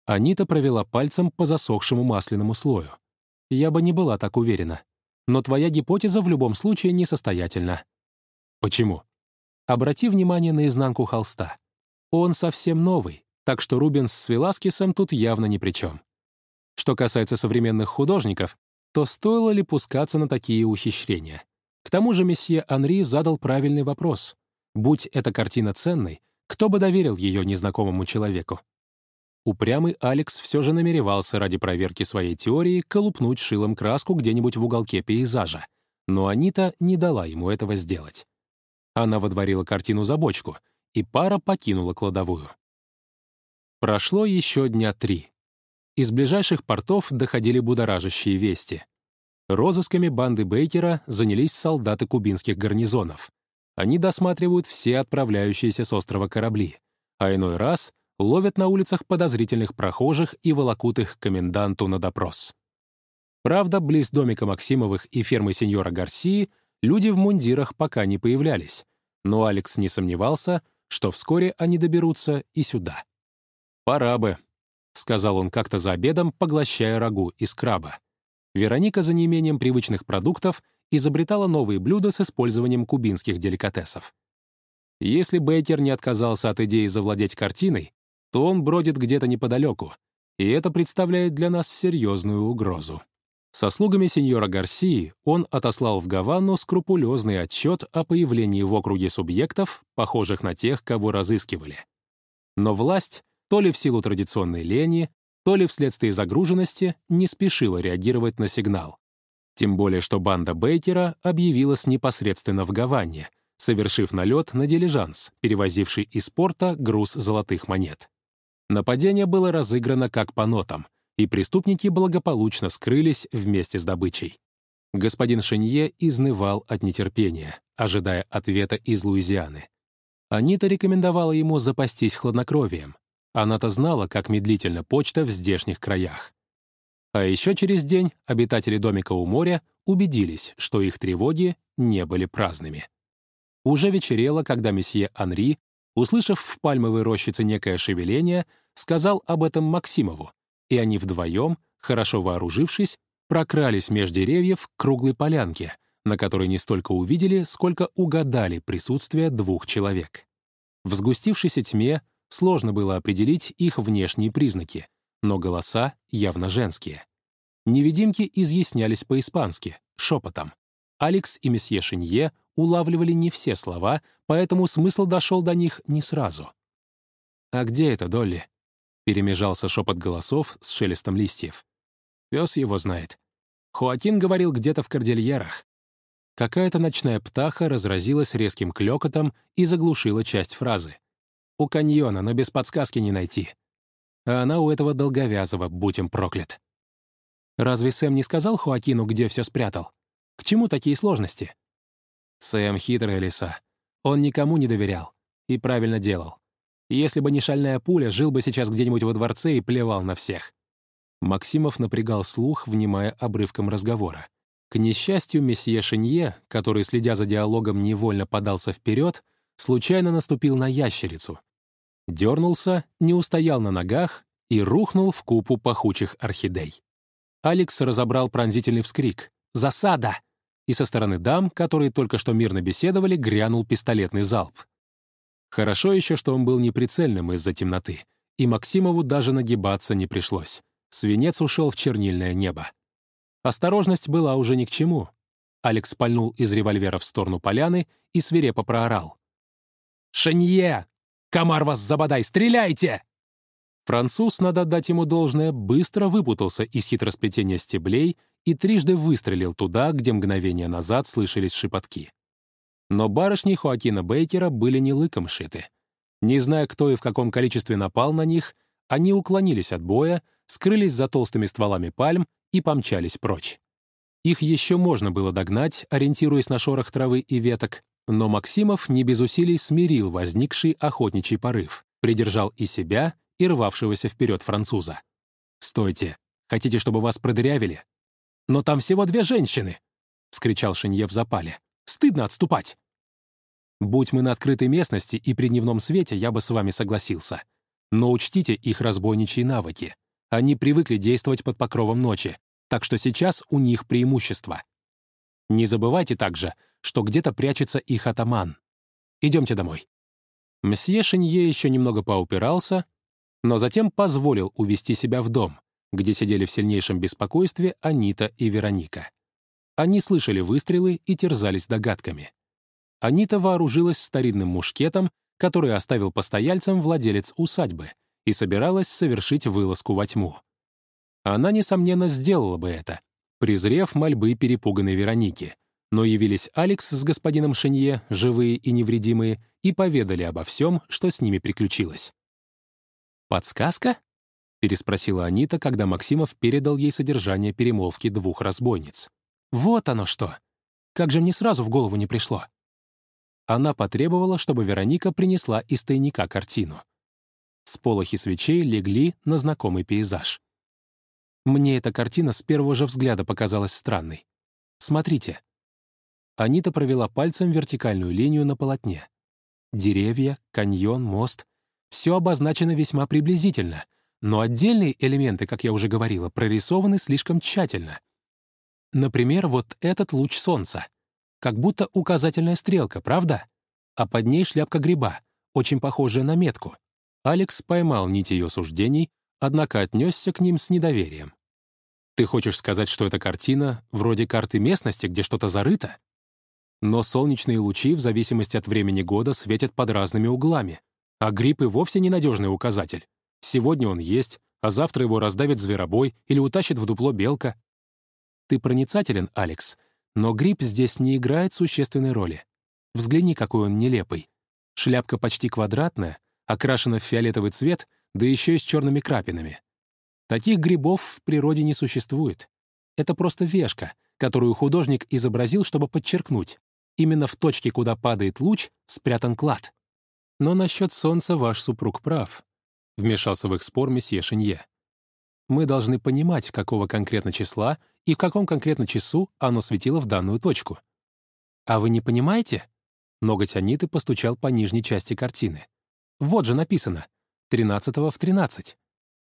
Анита провела пальцем по засохшему масляному слою. Я бы не была так уверена. Но твоя гипотеза в любом случае несостоятельна. Почему? Обрати внимание на изнанку холста. Он совсем новый, так что Рубенс с Веласкесом тут явно ни при чем. Что касается современных художников, то стоило ли пускаться на такие ухищрения? К тому же месье Анри задал правильный вопрос. Будь эта картина ценной, кто бы доверил ее незнакомому человеку? Упрямый Алекс все же намеревался ради проверки своей теории колупнуть шилом краску где-нибудь в уголке пейзажа, но Анита не дала ему этого сделать. Она водворила картину за бочку, и пара покинула кладовую. Прошло еще дня три. Из ближайших портов доходили будоражащие вести. Розысками банды Бейкера занялись солдаты кубинских гарнизонов. Они досматривают все отправляющиеся с острова корабли, а иной раз — ловят на улицах подозрительных прохожих и волокут их к коменданту на допрос. Правда, близ домика Максимовых и фермы сеньора Гарсии люди в мундирах пока не появлялись, но Алекс не сомневался, что вскоре они доберутся и сюда. «Пора бы», — сказал он как-то за обедом, поглощая рагу из краба. Вероника за неимением привычных продуктов изобретала новые блюда с использованием кубинских деликатесов. Если Бейкер не отказался от идеи завладеть картиной, то он бродит где-то неподалеку, и это представляет для нас серьезную угрозу. Со слугами сеньора Гарсии он отослал в Гавану скрупулезный отчет о появлении в округе субъектов, похожих на тех, кого разыскивали. Но власть, то ли в силу традиционной лени, то ли вследствие загруженности, не спешила реагировать на сигнал. Тем более, что банда Бейкера объявилась непосредственно в Гаване, совершив налет на дилижанс, перевозивший из порта груз золотых монет. Нападение было разыграно как по нотам, и преступники благополучно скрылись вместе с добычей. Господин Шенье изнывал от нетерпения, ожидая ответа из Луизианы. Анита рекомендовала ему запастись хладнокровием. Она-то знала, как медлительна почта в здешних краях. А еще через день обитатели домика у моря убедились, что их тревоги не были праздными. Уже вечерело, когда месье Анри услышав в пальмовой рощице некое шевеление, сказал об этом Максимову, и они вдвоем, хорошо вооружившись, прокрались меж деревьев к круглой полянке, на которой не столько увидели, сколько угадали присутствие двух человек. В сгустившейся тьме сложно было определить их внешние признаки, но голоса явно женские. Невидимки изъяснялись по-испански, шепотом. Алекс и месье Шинье улавливали не все слова, поэтому смысл дошел до них не сразу. «А где это, Долли?» — перемежался шепот голосов с шелестом листьев. Пес его знает. Хуакин говорил где-то в кордильерах. Какая-то ночная птаха разразилась резким клёкотом и заглушила часть фразы. «У каньона, но без подсказки не найти». А она у этого долговязого, будь им проклят. Разве Сэм не сказал Хуакину, где все спрятал? К чему такие сложности? Сэм — хитрая лиса. Он никому не доверял. И правильно делал. Если бы не шальная пуля, жил бы сейчас где-нибудь во дворце и плевал на всех. Максимов напрягал слух, внимая обрывком разговора. К несчастью, месье Шинье, который, следя за диалогом, невольно подался вперед, случайно наступил на ящерицу. Дернулся, не устоял на ногах и рухнул в купу пахучих орхидей. Алекс разобрал пронзительный вскрик. «Засада!» и со стороны дам, которые только что мирно беседовали, грянул пистолетный залп. Хорошо еще, что он был неприцельным из-за темноты, и Максимову даже нагибаться не пришлось. Свинец ушел в чернильное небо. Осторожность была уже ни к чему. Алекс пальнул из револьвера в сторону поляны и свирепо проорал. «Шанье! Комар вас забодай! Стреляйте!» Француз, надо отдать ему должное, быстро выпутался из хитросплетения стеблей и трижды выстрелил туда, где мгновение назад слышались шепотки. Но барышни Хоакина Бейкера были не лыком шиты. Не зная, кто и в каком количестве напал на них, они уклонились от боя, скрылись за толстыми стволами пальм и помчались прочь. Их еще можно было догнать, ориентируясь на шорох травы и веток, но Максимов не без усилий смирил возникший охотничий порыв, придержал и себя, и рвавшегося вперед француза. «Стойте! Хотите, чтобы вас продырявили?» «Но там всего две женщины!» — вскричал Шинье в запале. «Стыдно отступать!» «Будь мы на открытой местности и при дневном свете, я бы с вами согласился. Но учтите их разбойничьи навыки. Они привыкли действовать под покровом ночи, так что сейчас у них преимущество. Не забывайте также, что где-то прячется их атаман. Идемте домой». Мсье Шинье еще немного поупирался, но затем позволил увести себя в дом, где сидели в сильнейшем беспокойстве Анита и Вероника. Они слышали выстрелы и терзались догадками. Анита вооружилась старинным мушкетом, который оставил постояльцам владелец усадьбы, и собиралась совершить вылазку во тьму. Она, несомненно, сделала бы это, презрев мольбы перепуганной Вероники, но явились Алекс с господином Шенье, живые и невредимые, и поведали обо всем, что с ними приключилось. «Подсказка?» — переспросила Анита, когда Максимов передал ей содержание перемолвки двух разбойниц. «Вот оно что! Как же мне сразу в голову не пришло!» Она потребовала, чтобы Вероника принесла из тайника картину. Сполохи свечей легли на знакомый пейзаж. Мне эта картина с первого же взгляда показалась странной. Смотрите. Анита провела пальцем вертикальную линию на полотне. Деревья, каньон, мост все обозначено весьма приблизительно, но отдельные элементы, как я уже говорила, прорисованы слишком тщательно. Например, вот этот луч солнца. Как будто указательная стрелка, правда? А под ней шляпка гриба, очень похожая на метку. Алекс поймал нить ее суждений, однако отнесся к ним с недоверием. «Ты хочешь сказать, что эта картина вроде карты местности, где что-то зарыто?» Но солнечные лучи в зависимости от времени года светят под разными углами, а грипп и вовсе ненадежный указатель. Сегодня он есть, а завтра его раздавит зверобой или утащит в дупло белка. Ты проницателен, Алекс, но грипп здесь не играет существенной роли. Взгляни, какой он нелепый. Шляпка почти квадратная, окрашена в фиолетовый цвет, да еще и с черными крапинами. Таких грибов в природе не существует. Это просто вешка, которую художник изобразил, чтобы подчеркнуть. Именно в точке, куда падает луч, спрятан клад. Но насчет солнца ваш супруг прав», — вмешался в их спор месье Шинье. «Мы должны понимать, какого конкретно числа и в каком конкретно часу оно светило в данную точку». «А вы не понимаете?» Ноготь Аниты постучал по нижней части картины. «Вот же написано. 13 в 13.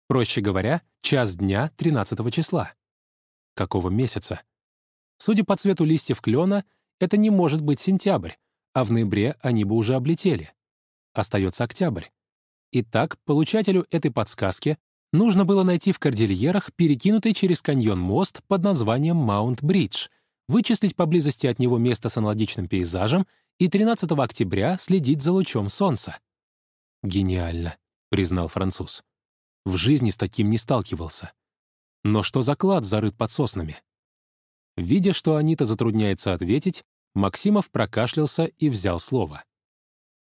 Проще говоря, час дня 13 числа. Какого месяца? Судя по цвету листьев клена, это не может быть сентябрь, а в ноябре они бы уже облетели. Остается октябрь. Итак, получателю этой подсказки нужно было найти в Кордильерах перекинутый через каньон мост под названием Маунт-Бридж, вычислить поблизости от него место с аналогичным пейзажем и 13 октября следить за лучом солнца. «Гениально», — признал француз. «В жизни с таким не сталкивался. Но что за клад зарыт под соснами?» Видя, что Анита затрудняется ответить, Максимов прокашлялся и взял слово.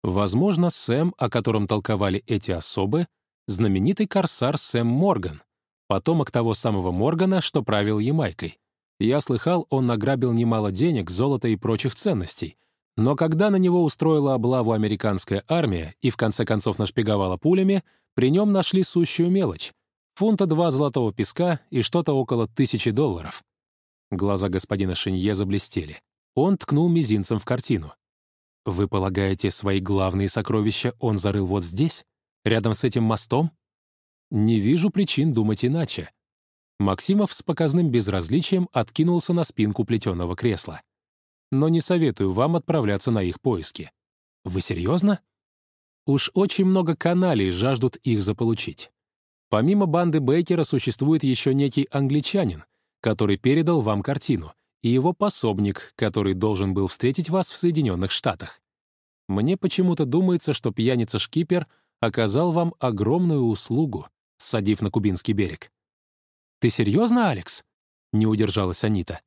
Возможно, Сэм, о котором толковали эти особы, знаменитый корсар Сэм Морган, потомок того самого Моргана, что правил Ямайкой. Я слыхал, он награбил немало денег, золота и прочих ценностей. Но когда на него устроила облаву американская армия и в конце концов нашпиговала пулями, при нем нашли сущую мелочь — фунта два золотого песка и что-то около тысячи долларов. Глаза господина Шинье заблестели. Он ткнул мизинцем в картину. Вы полагаете, свои главные сокровища он зарыл вот здесь, рядом с этим мостом? Не вижу причин думать иначе. Максимов с показным безразличием откинулся на спинку плетеного кресла. Но не советую вам отправляться на их поиски. Вы серьезно? Уж очень много каналей жаждут их заполучить. Помимо банды Бейкера существует еще некий англичанин, который передал вам картину, и его пособник, который должен был встретить вас в Соединенных Штатах. Мне почему-то думается, что пьяница-шкипер оказал вам огромную услугу, садив на кубинский берег. «Ты серьезно, Алекс?» — не удержалась Анита.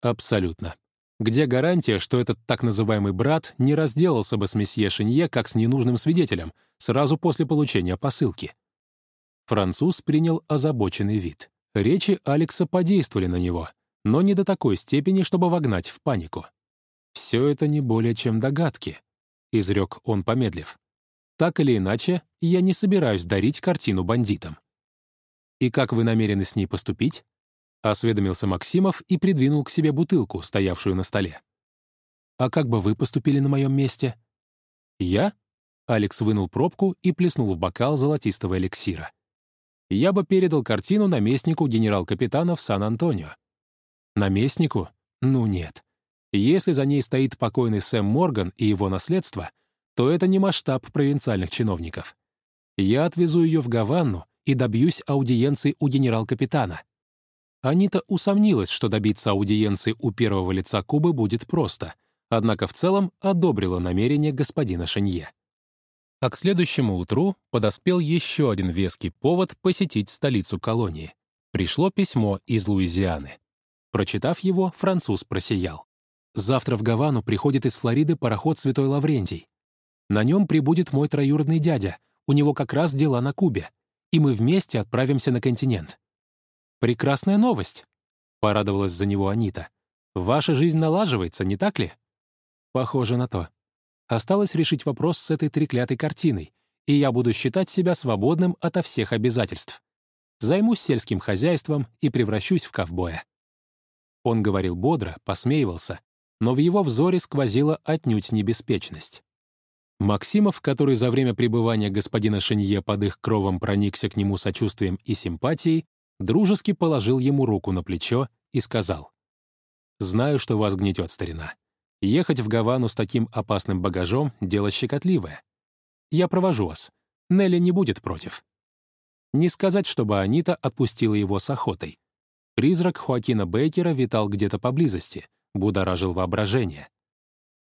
«Абсолютно. Где гарантия, что этот так называемый брат не разделался бы с месье Шинье как с ненужным свидетелем сразу после получения посылки?» Француз принял озабоченный вид. Речи Алекса подействовали на него, но не до такой степени, чтобы вогнать в панику. «Все это не более чем догадки», — изрек он, помедлив. «Так или иначе, я не собираюсь дарить картину бандитам». «И как вы намерены с ней поступить?» — осведомился Максимов и придвинул к себе бутылку, стоявшую на столе. «А как бы вы поступили на моем месте?» «Я?» — Алекс вынул пробку и плеснул в бокал золотистого эликсира. «Я бы передал картину наместнику генерал-капитана в Сан-Антонио». «Наместнику? Ну нет. Если за ней стоит покойный Сэм Морган и его наследство, то это не масштаб провинциальных чиновников. Я отвезу ее в Гаванну и добьюсь аудиенции у генерал-капитана. Анита усомнилась, что добиться аудиенции у первого лица Кубы будет просто, однако в целом одобрила намерение господина Шенье. А к следующему утру подоспел еще один веский повод посетить столицу колонии. Пришло письмо из Луизианы. Прочитав его, француз просиял. Завтра в Гавану приходит из Флориды пароход «Святой Лаврентий». На нем прибудет мой троюродный дядя, у него как раз дела на Кубе, и мы вместе отправимся на континент. «Прекрасная новость», — порадовалась за него Анита. «Ваша жизнь налаживается, не так ли?» «Похоже на то. Осталось решить вопрос с этой треклятой картиной, и я буду считать себя свободным ото всех обязательств. Займусь сельским хозяйством и превращусь в ковбоя». Он говорил бодро, посмеивался, но в его взоре сквозила отнюдь не беспечность. Максимов, который за время пребывания господина Шенье под их кровом проникся к нему сочувствием и симпатией, дружески положил ему руку на плечо и сказал, «Знаю, что вас гнетет старина. Ехать в Гавану с таким опасным багажом — дело щекотливое. Я провожу вас. Нелли не будет против». Не сказать, чтобы Анита отпустила его с охотой. Призрак Хоакина Бейкера витал где-то поблизости — будоражил воображение.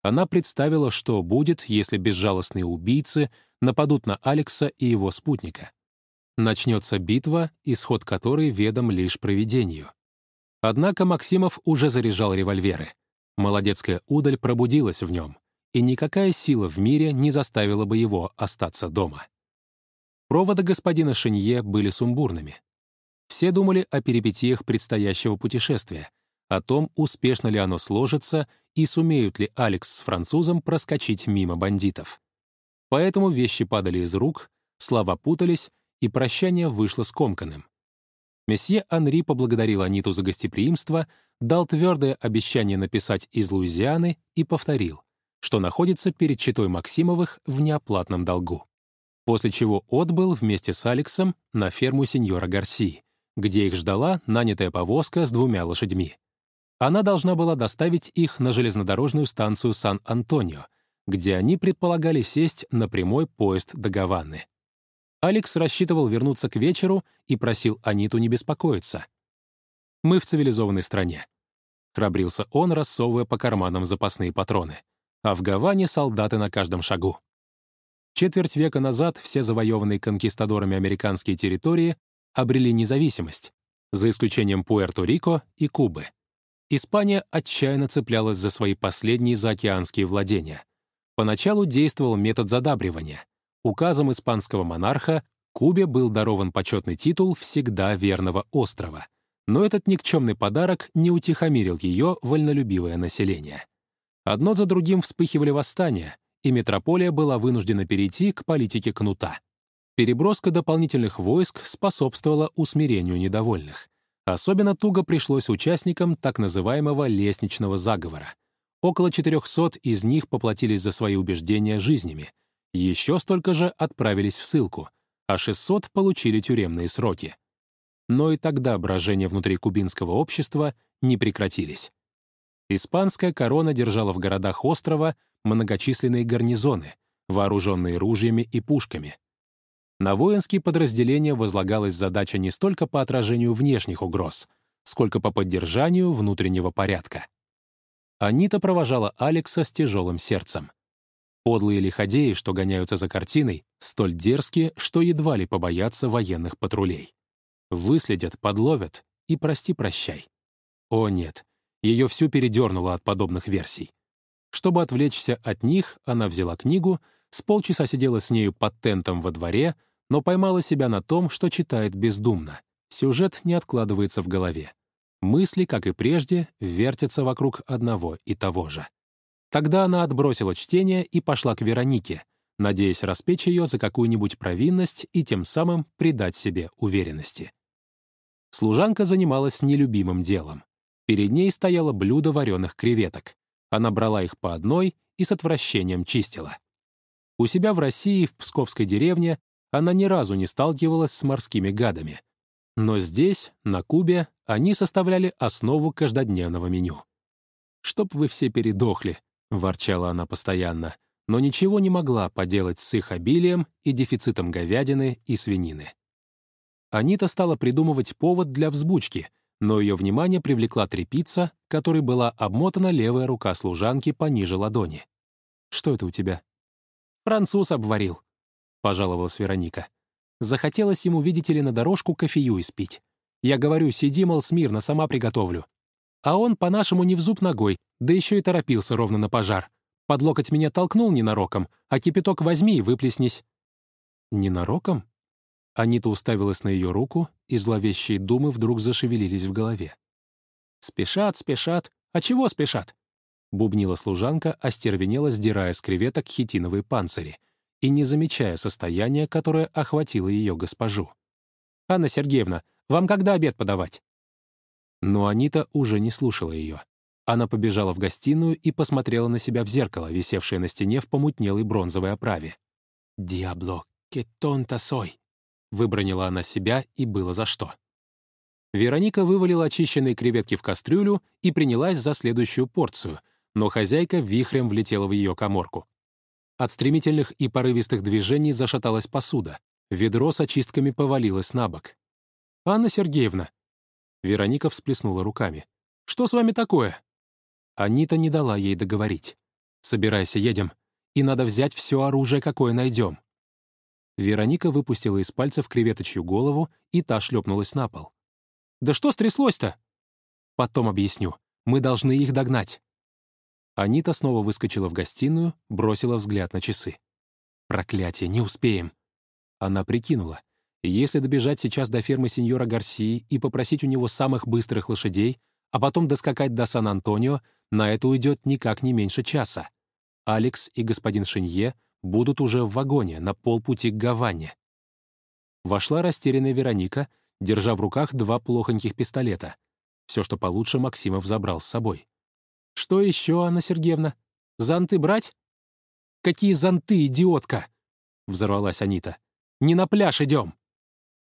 Она представила, что будет, если безжалостные убийцы нападут на Алекса и его спутника. Начнется битва, исход которой ведом лишь провидению. Однако Максимов уже заряжал револьверы. Молодецкая удаль пробудилась в нем, и никакая сила в мире не заставила бы его остаться дома. Проводы господина Шинье были сумбурными. Все думали о перипетиях предстоящего путешествия, о том, успешно ли оно сложится и сумеют ли Алекс с французом проскочить мимо бандитов. Поэтому вещи падали из рук, слова путались, и прощание вышло скомканным. Месье Анри поблагодарил Аниту за гостеприимство, дал твердое обещание написать из Луизианы и повторил, что находится перед читой Максимовых в неоплатном долгу. После чего отбыл вместе с Алексом на ферму сеньора Гарси, где их ждала нанятая повозка с двумя лошадьми. Она должна была доставить их на железнодорожную станцию Сан-Антонио, где они предполагали сесть на прямой поезд до Гаваны. Алекс рассчитывал вернуться к вечеру и просил Аниту не беспокоиться. «Мы в цивилизованной стране», — храбрился он, рассовывая по карманам запасные патроны. «А в Гаване солдаты на каждом шагу». Четверть века назад все завоеванные конкистадорами американские территории обрели независимость, за исключением Пуэрто-Рико и Кубы. Испания отчаянно цеплялась за свои последние заокеанские владения. Поначалу действовал метод задабривания. Указом испанского монарха Кубе был дарован почетный титул «Всегда верного острова». Но этот никчемный подарок не утихомирил ее вольнолюбивое население. Одно за другим вспыхивали восстания, и метрополия была вынуждена перейти к политике кнута. Переброска дополнительных войск способствовала усмирению недовольных. Особенно туго пришлось участникам так называемого лестничного заговора. Около 400 из них поплатились за свои убеждения жизнями. Еще столько же отправились в ссылку, а 600 получили тюремные сроки. Но и тогда брожения внутри кубинского общества не прекратились. Испанская корона держала в городах острова многочисленные гарнизоны, вооруженные ружьями и пушками. На воинские подразделения возлагалась задача не столько по отражению внешних угроз, сколько по поддержанию внутреннего порядка. Анита провожала Алекса с тяжелым сердцем. Подлые лиходеи, что гоняются за картиной, столь дерзкие, что едва ли побоятся военных патрулей. Выследят, подловят и прости-прощай. О нет, ее всю передернуло от подобных версий. Чтобы отвлечься от них, она взяла книгу, с полчаса сидела с нею под тентом во дворе, но поймала себя на том, что читает бездумно. Сюжет не откладывается в голове. Мысли, как и прежде, вертятся вокруг одного и того же. Тогда она отбросила чтение и пошла к Веронике, надеясь распечь ее за какую-нибудь провинность и тем самым придать себе уверенности. Служанка занималась нелюбимым делом. Перед ней стояло блюдо вареных креветок. Она брала их по одной и с отвращением чистила. У себя в России, в Псковской деревне, она ни разу не сталкивалась с морскими гадами. Но здесь, на Кубе, они составляли основу каждодневного меню. «Чтоб вы все передохли», — ворчала она постоянно, но ничего не могла поделать с их обилием и дефицитом говядины и свинины. Анита стала придумывать повод для взбучки, но ее внимание привлекла трепица, которой была обмотана левая рука служанки пониже ладони. «Что это у тебя?» «Француз обварил», — пожаловалась Вероника. Захотелось ему, видите ли, на дорожку кофею испить. Я говорю, сиди, мол, смирно, сама приготовлю. А он по-нашему не в зуб ногой, да еще и торопился ровно на пожар. Под локоть меня толкнул ненароком, а кипяток возьми и выплеснись. «Ненароком?» Анита уставилась на ее руку, и зловещие думы вдруг зашевелились в голове. «Спешат, спешат. А чего спешат?» Бубнила служанка, остервенела, сдирая с креветок хитиновые панцири и не замечая состояния, которое охватило ее госпожу. «Анна Сергеевна, вам когда обед подавать?» Но Анита уже не слушала ее. Она побежала в гостиную и посмотрела на себя в зеркало, висевшее на стене в помутнелой бронзовой оправе. «Диабло, tonta soy!» Выбронила она себя, и было за что. Вероника вывалила очищенные креветки в кастрюлю и принялась за следующую порцию, но хозяйка вихрем влетела в ее коморку. От стремительных и порывистых движений зашаталась посуда. Ведро с очистками повалилось на бок. «Анна Сергеевна!» Вероника всплеснула руками. «Что с вами такое?» Анита не дала ей договорить. «Собирайся, едем. И надо взять все оружие, какое найдем. Вероника выпустила из пальцев креветочью голову, и та шлепнулась на пол. «Да что стряслось-то?» «Потом объясню. Мы должны их догнать». Анита снова выскочила в гостиную, бросила взгляд на часы. «Проклятие, не успеем». Она прикинула. Если добежать сейчас до фермы сеньора Гарсии и попросить у него самых быстрых лошадей, а потом доскакать до Сан-Антонио, на это уйдет никак не меньше часа. Алекс и господин Шинье — будут уже в вагоне на полпути к Гаване. Вошла растерянная Вероника, держа в руках два плохоньких пистолета. Все, что получше, Максимов забрал с собой. «Что еще, Анна Сергеевна? Зонты брать?» «Какие зонты, идиотка!» — взорвалась Анита. «Не на пляж идем!»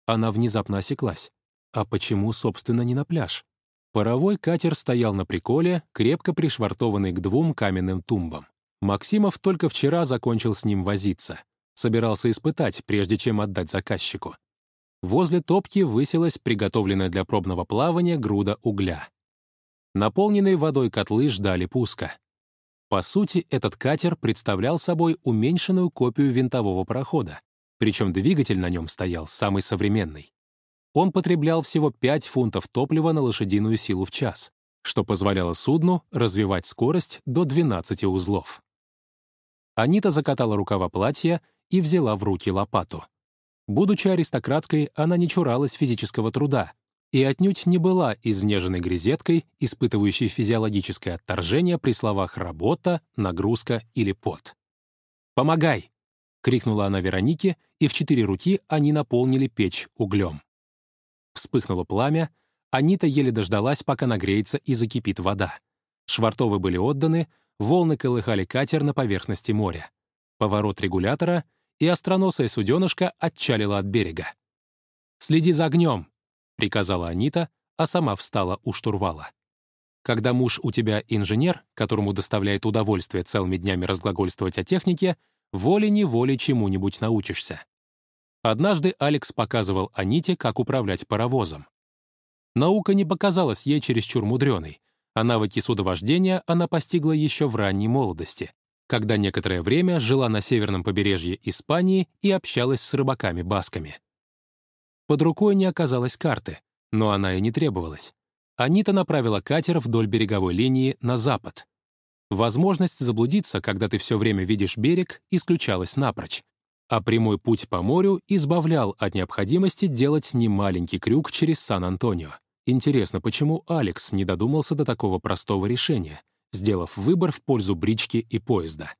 Она внезапно осеклась. А почему, собственно, не на пляж? Паровой катер стоял на приколе, крепко пришвартованный к двум каменным тумбам. Максимов только вчера закончил с ним возиться. Собирался испытать, прежде чем отдать заказчику. Возле топки высилась приготовленная для пробного плавания груда угля. Наполненные водой котлы ждали пуска. По сути, этот катер представлял собой уменьшенную копию винтового парохода, причем двигатель на нем стоял самый современный. Он потреблял всего 5 фунтов топлива на лошадиную силу в час, что позволяло судну развивать скорость до 12 узлов. Анита закатала рукава платья и взяла в руки лопату. Будучи аристократкой, она не чуралась физического труда и отнюдь не была изнеженной грезеткой, испытывающей физиологическое отторжение при словах «работа», «нагрузка» или «пот». «Помогай!» — крикнула она Веронике, и в четыре руки они наполнили печь углем. Вспыхнуло пламя, Анита еле дождалась, пока нагреется и закипит вода. Швартовы были отданы, волны колыхали катер на поверхности моря. Поворот регулятора, и остроносая суденышка отчалила от берега. «Следи за огнем!» — приказала Анита, а сама встала у штурвала. Когда муж у тебя инженер, которому доставляет удовольствие целыми днями разглагольствовать о технике, волей-неволей чему-нибудь научишься. Однажды Алекс показывал Аните, как управлять паровозом. Наука не показалась ей чересчур мудреной, а навыки судовождения она постигла еще в ранней молодости, когда некоторое время жила на северном побережье Испании и общалась с рыбаками-басками. Под рукой не оказалось карты, но она и не требовалась. Анита направила катер вдоль береговой линии на запад. Возможность заблудиться, когда ты все время видишь берег, исключалась напрочь, а прямой путь по морю избавлял от необходимости делать немаленький крюк через Сан-Антонио. Интересно, почему Алекс не додумался до такого простого решения, сделав выбор в пользу брички и поезда?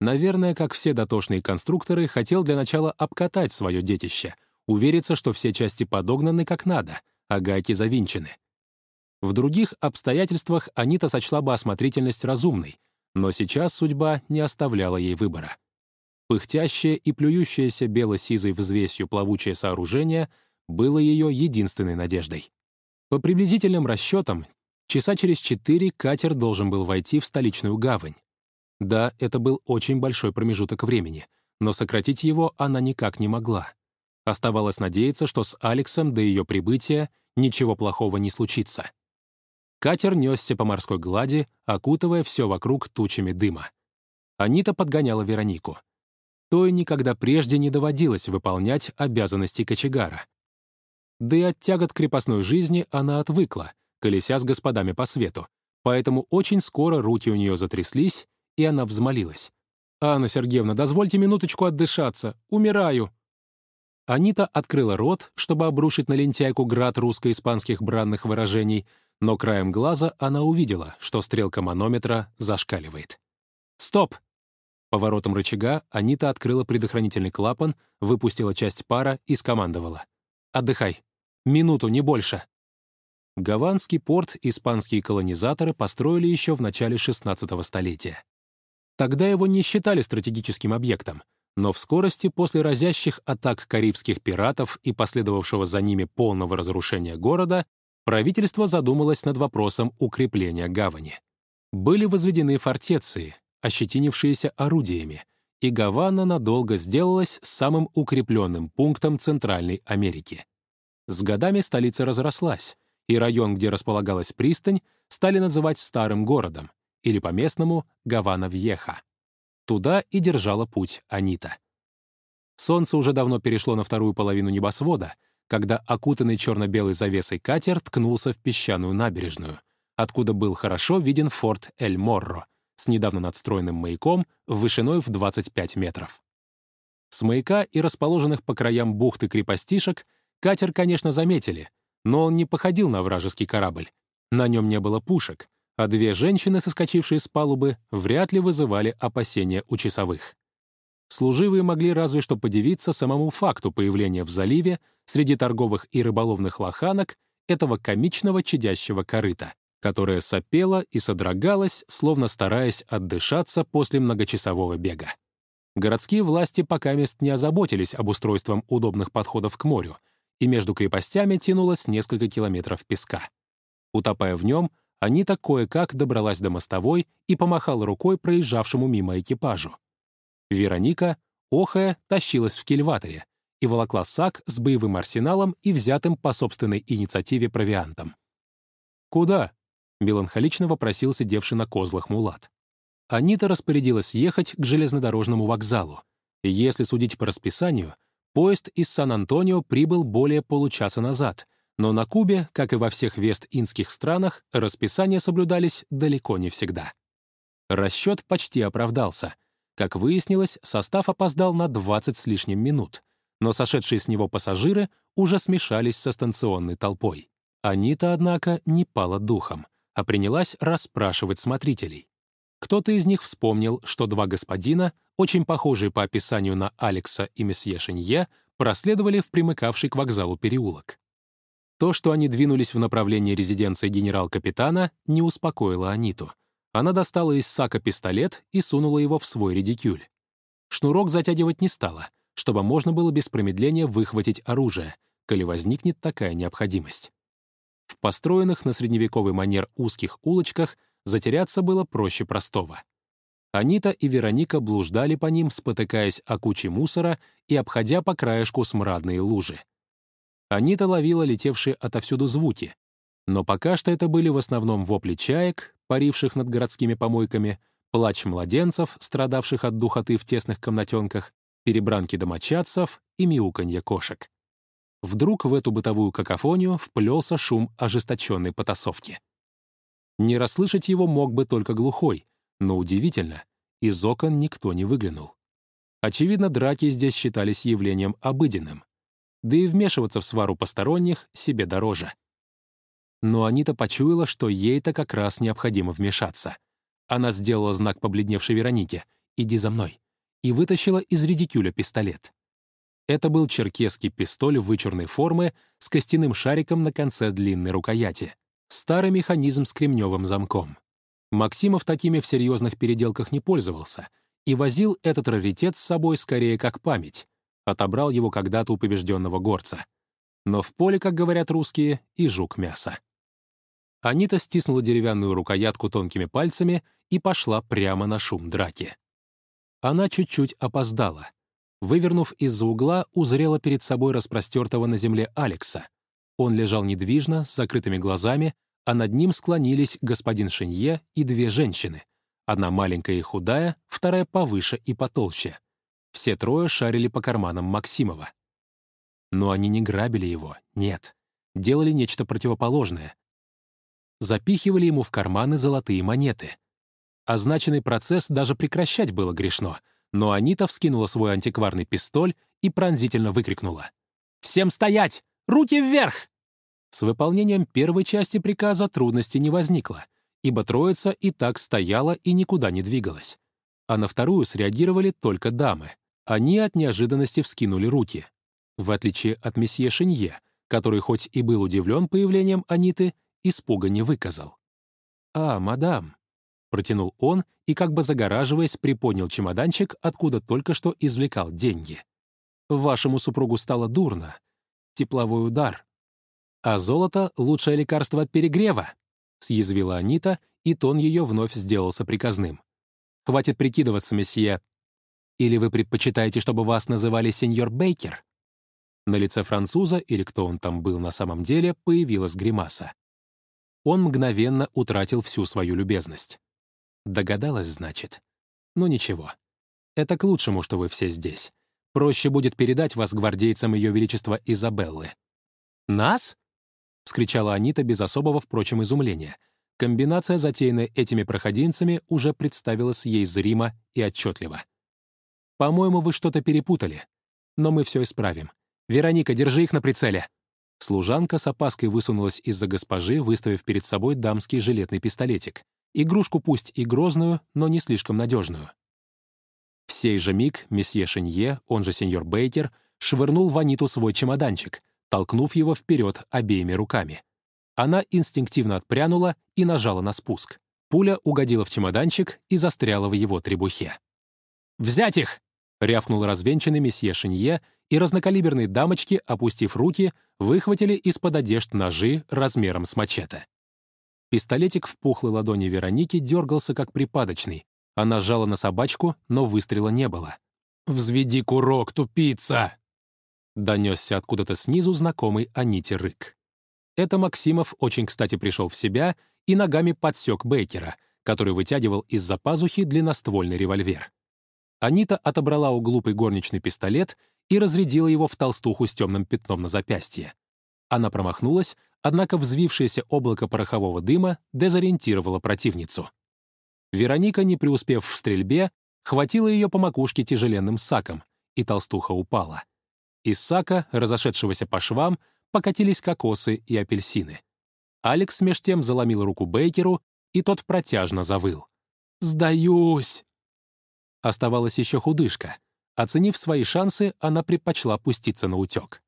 Наверное, как все дотошные конструкторы, хотел для начала обкатать свое детище, увериться, что все части подогнаны как надо, а гайки завинчены. В других обстоятельствах Анита сочла бы осмотрительность разумной, но сейчас судьба не оставляла ей выбора. Пыхтящее и плюющееся бело-сизой взвесью плавучее сооружение было ее единственной надеждой. По приблизительным расчетам, часа через четыре катер должен был войти в столичную гавань. Да, это был очень большой промежуток времени, но сократить его она никак не могла. Оставалось надеяться, что с Алексом до ее прибытия ничего плохого не случится. Катер несся по морской глади, окутывая все вокруг тучами дыма. Анита подгоняла Веронику. Той никогда прежде не доводилось выполнять обязанности кочегара. Да и от тягот крепостной жизни она отвыкла, колеся с господами по свету, поэтому очень скоро руки у нее затряслись, и она взмолилась. «Анна Сергеевна, дозвольте минуточку отдышаться. Умираю». Анита открыла рот, чтобы обрушить на лентяйку град русско-испанских бранных выражений, но краем глаза она увидела, что стрелка манометра зашкаливает. «Стоп!» Поворотом рычага Анита открыла предохранительный клапан, выпустила часть пара и скомандовала. «Отдыхай. Минуту, не больше». Гаванский порт испанские колонизаторы построили еще в начале 16 столетия. Тогда его не считали стратегическим объектом, но в скорости после разящих атак карибских пиратов и последовавшего за ними полного разрушения города правительство задумалось над вопросом укрепления гавани. Были возведены фортеции, ощетинившиеся орудиями, и Гавана надолго сделалась самым укрепленным пунктом Центральной Америки. С годами столица разрослась, и район, где располагалась пристань, стали называть старым городом, или по-местному Гавана-Вьеха. Туда и держала путь Анита. Солнце уже давно перешло на вторую половину небосвода — когда окутанный черно-белой завесой катер ткнулся в песчаную набережную, откуда был хорошо виден форт Эль-Морро с недавно надстроенным маяком вышиной в 25 метров. С маяка и расположенных по краям бухты крепостишек катер, конечно, заметили, но он не походил на вражеский корабль. На нем не было пушек, а две женщины, соскочившие с палубы, вряд ли вызывали опасения у часовых. Служивые могли разве что подивиться самому факту появления в заливе среди торговых и рыболовных лоханок этого комичного чадящего корыта, которое сопело и содрогалось, словно стараясь отдышаться после многочасового бега. Городские власти пока мест не озаботились обустройством удобных подходов к морю, и между крепостями тянулось несколько километров песка. Утопая в нем, Анита кое-как добралась до мостовой и помахала рукой проезжавшему мимо экипажу. Вероника, охая, тащилась в кильваторе и волокла сак с боевым арсеналом и взятым по собственной инициативе провиантом. «Куда?» — меланхолично вопросил сидевший на козлах мулат. Анита распорядилась ехать к железнодорожному вокзалу. Если судить по расписанию, поезд из Сан-Антонио прибыл более получаса назад, но на Кубе, как и во всех вест-индских странах, расписания соблюдались далеко не всегда. Расчет почти оправдался — как выяснилось, состав опоздал на 20 с лишним минут, но сошедшие с него пассажиры уже смешались со станционной толпой. Анита, однако, не пала духом, а принялась расспрашивать смотрителей. Кто-то из них вспомнил, что два господина, очень похожие по описанию на Алекса и месье Шенье, проследовали в примыкавший к вокзалу переулок. То, что они двинулись в направлении резиденции генерал-капитана, не успокоило Аниту. Она достала из сака пистолет и сунула его в свой редикюль. Шнурок затягивать не стала, чтобы можно было без промедления выхватить оружие, коли возникнет такая необходимость. В построенных на средневековый манер узких улочках затеряться было проще простого. Анита и Вероника блуждали по ним, спотыкаясь о куче мусора и обходя по краешку смрадные лужи. Анита ловила летевшие отовсюду звуки, но пока что это были в основном вопли чаек, паривших над городскими помойками, плач младенцев, страдавших от духоты в тесных комнатенках, перебранки домочадцев и мяуканье кошек. Вдруг в эту бытовую какофонию вплелся шум ожесточенной потасовки. Не расслышать его мог бы только глухой, но удивительно, из окон никто не выглянул. Очевидно, драки здесь считались явлением обыденным. Да и вмешиваться в свару посторонних себе дороже. Но Анита почуяла, что ей-то как раз необходимо вмешаться. Она сделала знак побледневшей Веронике «Иди за мной» и вытащила из редикюля пистолет. Это был черкесский пистоль вычурной формы с костяным шариком на конце длинной рукояти. Старый механизм с кремневым замком. Максимов такими в серьезных переделках не пользовался и возил этот раритет с собой скорее как память. Отобрал его когда-то у побежденного горца. Но в поле, как говорят русские, и жук мяса. Анита стиснула деревянную рукоятку тонкими пальцами и пошла прямо на шум драки. Она чуть-чуть опоздала. Вывернув из-за угла, узрела перед собой распростертого на земле Алекса. Он лежал недвижно, с закрытыми глазами, а над ним склонились господин Шинье и две женщины. Одна маленькая и худая, вторая повыше и потолще. Все трое шарили по карманам Максимова. Но они не грабили его, нет. Делали нечто противоположное. Запихивали ему в карманы золотые монеты. Означенный процесс даже прекращать было грешно, но Анита вскинула свой антикварный пистоль и пронзительно выкрикнула. «Всем стоять! Руки вверх!» С выполнением первой части приказа трудности не возникло, ибо троица и так стояла и никуда не двигалась. А на вторую среагировали только дамы. Они от неожиданности вскинули руки. В отличие от месье Шинье, который хоть и был удивлен появлением Аниты, испуга не выказал. «А, мадам», — протянул он и, как бы загораживаясь, приподнял чемоданчик, откуда только что извлекал деньги. «Вашему супругу стало дурно. Тепловой удар. «А золото — лучшее лекарство от перегрева», — съязвила Анита, и тон ее вновь сделался приказным. «Хватит прикидываться, месье. Или вы предпочитаете, чтобы вас называли сеньор Бейкер?» На лице француза, или кто он там был на самом деле, появилась гримаса. Он мгновенно утратил всю свою любезность. Догадалась, значит. Ну ничего. Это к лучшему, что вы все здесь. Проще будет передать вас гвардейцам Ее Величества Изабеллы. «Нас?» — вскричала Анита без особого, впрочем, изумления. Комбинация, затеянная этими проходимцами, уже представилась ей зримо и отчетливо. «По-моему, вы что-то перепутали. Но мы все исправим. Вероника, держи их на прицеле!» Служанка с опаской высунулась из-за госпожи, выставив перед собой дамский жилетный пистолетик. Игрушку пусть и грозную, но не слишком надежную. В сей же миг месье Шинье, он же сеньор Бейкер, швырнул в Аниту свой чемоданчик, толкнув его вперед обеими руками. Она инстинктивно отпрянула и нажала на спуск. Пуля угодила в чемоданчик и застряла в его требухе. «Взять их!» — рявкнул развенчанный месье Шинье, и разнокалиберные дамочки, опустив руки, выхватили из-под одежд ножи размером с мачете. Пистолетик в пухлой ладони Вероники дергался как припадочный. Она жала на собачку, но выстрела не было. «Взведи курок, тупица!» Донесся откуда-то снизу знакомый Аните рык. Это Максимов очень кстати пришел в себя и ногами подсек Бейкера, который вытягивал из-за пазухи длинноствольный револьвер. Анита отобрала у глупой горничный пистолет и разрядила его в толстуху с темным пятном на запястье. Она промахнулась, однако взвившееся облако порохового дыма дезориентировало противницу. Вероника, не преуспев в стрельбе, хватила ее по макушке тяжеленным саком, и толстуха упала. Из сака, разошедшегося по швам, покатились кокосы и апельсины. Алекс меж тем заломил руку Бейкеру, и тот протяжно завыл. «Сдаюсь!» Оставалась еще худышка. Оценив свои шансы, она предпочла пуститься на утек.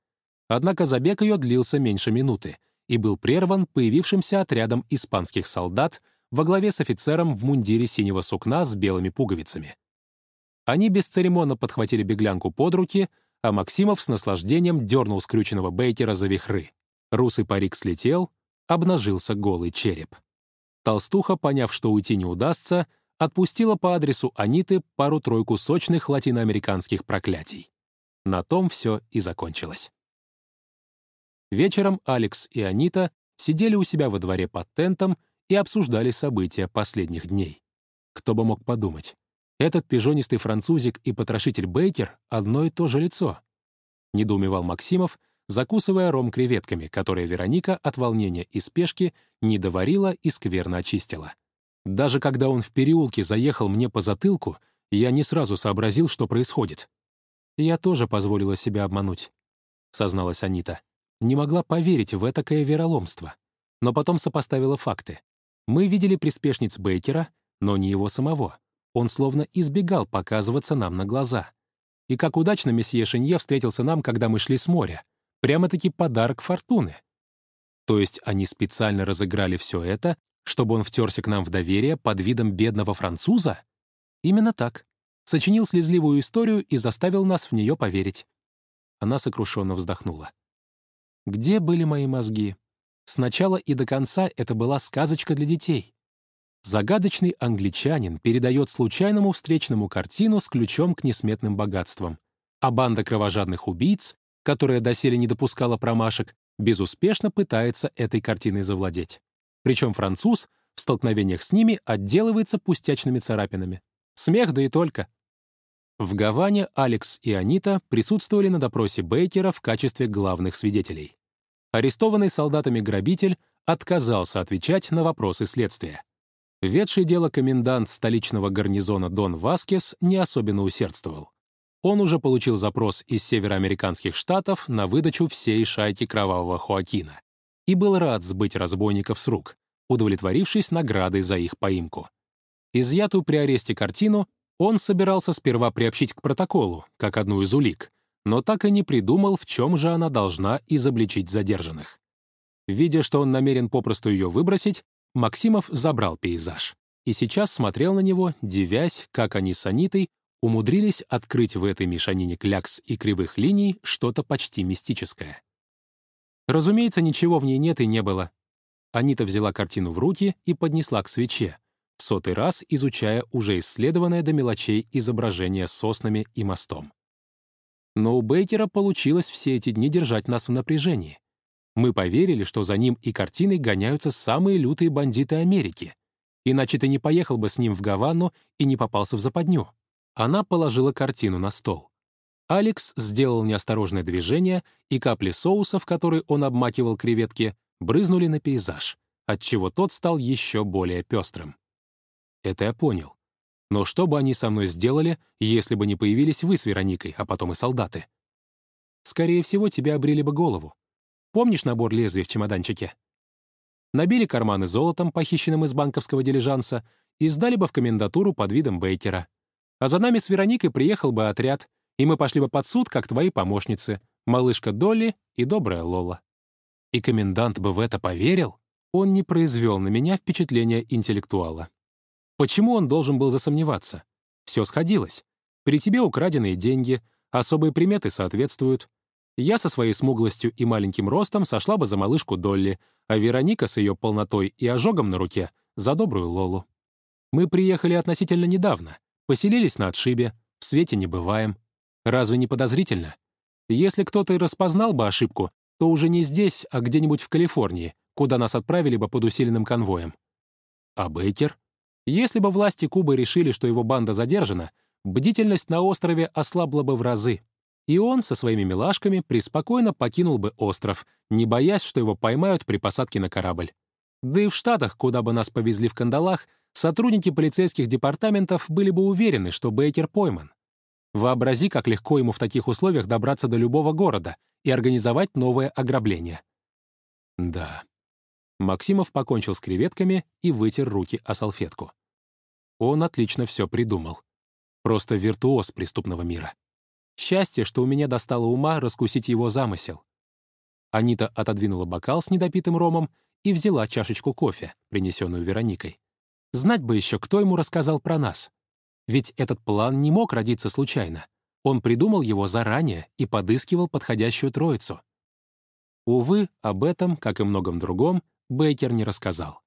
Однако забег ее длился меньше минуты и был прерван появившимся отрядом испанских солдат во главе с офицером в мундире синего сукна с белыми пуговицами. Они бесцеремонно подхватили беглянку под руки, а Максимов с наслаждением дернул скрюченного Бейкера за вихры. Русый парик слетел, обнажился голый череп. Толстуха, поняв, что уйти не удастся, отпустила по адресу Аниты пару-тройку сочных латиноамериканских проклятий. На том все и закончилось. Вечером Алекс и Анита сидели у себя во дворе под тентом и обсуждали события последних дней. Кто бы мог подумать, этот пижонистый французик и потрошитель Бейкер — одно и то же лицо. Недоумевал Максимов, закусывая ром креветками, которые Вероника от волнения и спешки не доварила и скверно очистила. Даже когда он в переулке заехал мне по затылку, я не сразу сообразил, что происходит. «Я тоже позволила себя обмануть», — созналась Анита. Не могла поверить в этакое вероломство. Но потом сопоставила факты. Мы видели приспешниц Бейкера, но не его самого. Он словно избегал показываться нам на глаза. И как удачно месье Шинье встретился нам, когда мы шли с моря. Прямо-таки подарок фортуны. То есть они специально разыграли все это, чтобы он втерся к нам в доверие под видом бедного француза? Именно так. Сочинил слезливую историю и заставил нас в нее поверить. Она сокрушенно вздохнула. Где были мои мозги? Сначала и до конца это была сказочка для детей. Загадочный англичанин передает случайному встречному картину с ключом к несметным богатствам, а банда кровожадных убийц, которая доселе не допускала промашек, безуспешно пытается этой картиной завладеть. Причем француз в столкновениях с ними отделывается пустячными царапинами. Смех да и только. В Гаване Алекс и Анита присутствовали на допросе Бейкера в качестве главных свидетелей. Арестованный солдатами грабитель отказался отвечать на вопросы следствия. Ведший дело комендант столичного гарнизона Дон Васкес не особенно усердствовал. Он уже получил запрос из североамериканских штатов на выдачу всей шайки кровавого Хоакина и был рад сбыть разбойников с рук, удовлетворившись наградой за их поимку. Изъятую при аресте картину он собирался сперва приобщить к протоколу, как одну из улик, но так и не придумал, в чем же она должна изобличить задержанных. Видя, что он намерен попросту ее выбросить, Максимов забрал пейзаж и сейчас смотрел на него, дивясь, как они с Анитой умудрились открыть в этой мешанине клякс и кривых линий что-то почти мистическое. Разумеется, ничего в ней нет и не было. Анита взяла картину в руки и поднесла к свече, в сотый раз изучая уже исследованное до мелочей изображение соснами и мостом. Но у Бейкера получилось все эти дни держать нас в напряжении. Мы поверили, что за ним и картиной гоняются самые лютые бандиты Америки. Иначе ты не поехал бы с ним в Гавану и не попался в западню. Она положила картину на стол. Алекс сделал неосторожное движение, и капли соуса, в который он обмакивал креветки, брызнули на пейзаж, отчего тот стал еще более пестрым. Это я понял. Но что бы они со мной сделали, если бы не появились вы с Вероникой, а потом и солдаты? Скорее всего, тебе обрели бы голову. Помнишь набор лезвий в чемоданчике? Набили карманы золотом, похищенным из банковского дилижанса, и сдали бы в комендатуру под видом Бейкера. А за нами с Вероникой приехал бы отряд, и мы пошли бы под суд, как твои помощницы, малышка Долли и добрая Лола. И комендант бы в это поверил? Он не произвел на меня впечатления интеллектуала. Почему он должен был засомневаться? Все сходилось. При тебе украденные деньги, особые приметы соответствуют. Я со своей смуглостью и маленьким ростом сошла бы за малышку Долли, а Вероника с ее полнотой и ожогом на руке — за добрую Лолу. Мы приехали относительно недавно, поселились на отшибе, в свете не бываем. Разве не подозрительно? Если кто-то и распознал бы ошибку, то уже не здесь, а где-нибудь в Калифорнии, куда нас отправили бы под усиленным конвоем. А Бейкер? Если бы власти Кубы решили, что его банда задержана, бдительность на острове ослабла бы в разы. И он со своими милашками преспокойно покинул бы остров, не боясь, что его поймают при посадке на корабль. Да и в Штатах, куда бы нас повезли в кандалах, сотрудники полицейских департаментов были бы уверены, что Бейкер пойман. Вообрази, как легко ему в таких условиях добраться до любого города и организовать новое ограбление. Да. Максимов покончил с креветками и вытер руки о салфетку. Он отлично все придумал. Просто виртуоз преступного мира. Счастье, что у меня достало ума раскусить его замысел. Анита отодвинула бокал с недопитым ромом и взяла чашечку кофе, принесенную Вероникой. Знать бы еще, кто ему рассказал про нас. Ведь этот план не мог родиться случайно. Он придумал его заранее и подыскивал подходящую троицу. Увы, об этом, как и многом другом, Бейкер не рассказал.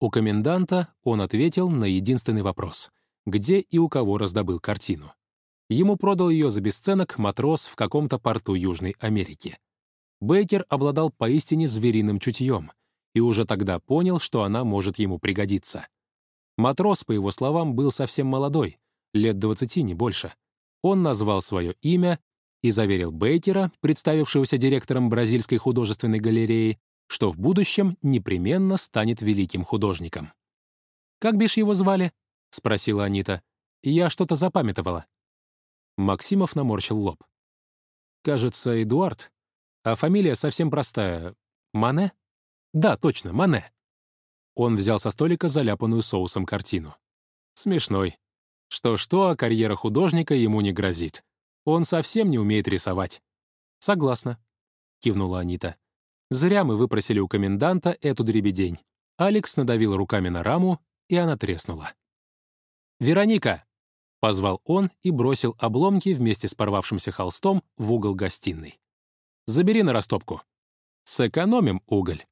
У коменданта он ответил на единственный вопрос. где и у кого раздобыл картину. Ему продал ее за бесценок матрос в каком-то порту Южной Америки. Бейкер обладал поистине звериным чутьем и уже тогда понял, что она может ему пригодиться. Матрос, по его словам, был совсем молодой, лет 20, не больше. Он назвал свое имя и заверил Бейкера, представившегося директором Бразильской художественной галереи, что в будущем непременно станет великим художником. «Как бишь его звали?» — спросила Анита. «Я что-то запамятовала». Максимов наморщил лоб. «Кажется, Эдуард. А фамилия совсем простая. Мане?» «Да, точно, Мане». Он взял со столика заляпанную соусом картину. Смешной. Что-что, а карьера художника ему не грозит. Он совсем не умеет рисовать. «Согласна», — кивнула Анита. «Зря мы выпросили у коменданта эту дребедень». Алекс надавил руками на раму, и она треснула. «Вероника!» — позвал он и бросил обломки вместе с порвавшимся холстом в угол гостиной. «Забери на растопку. Сэкономим уголь».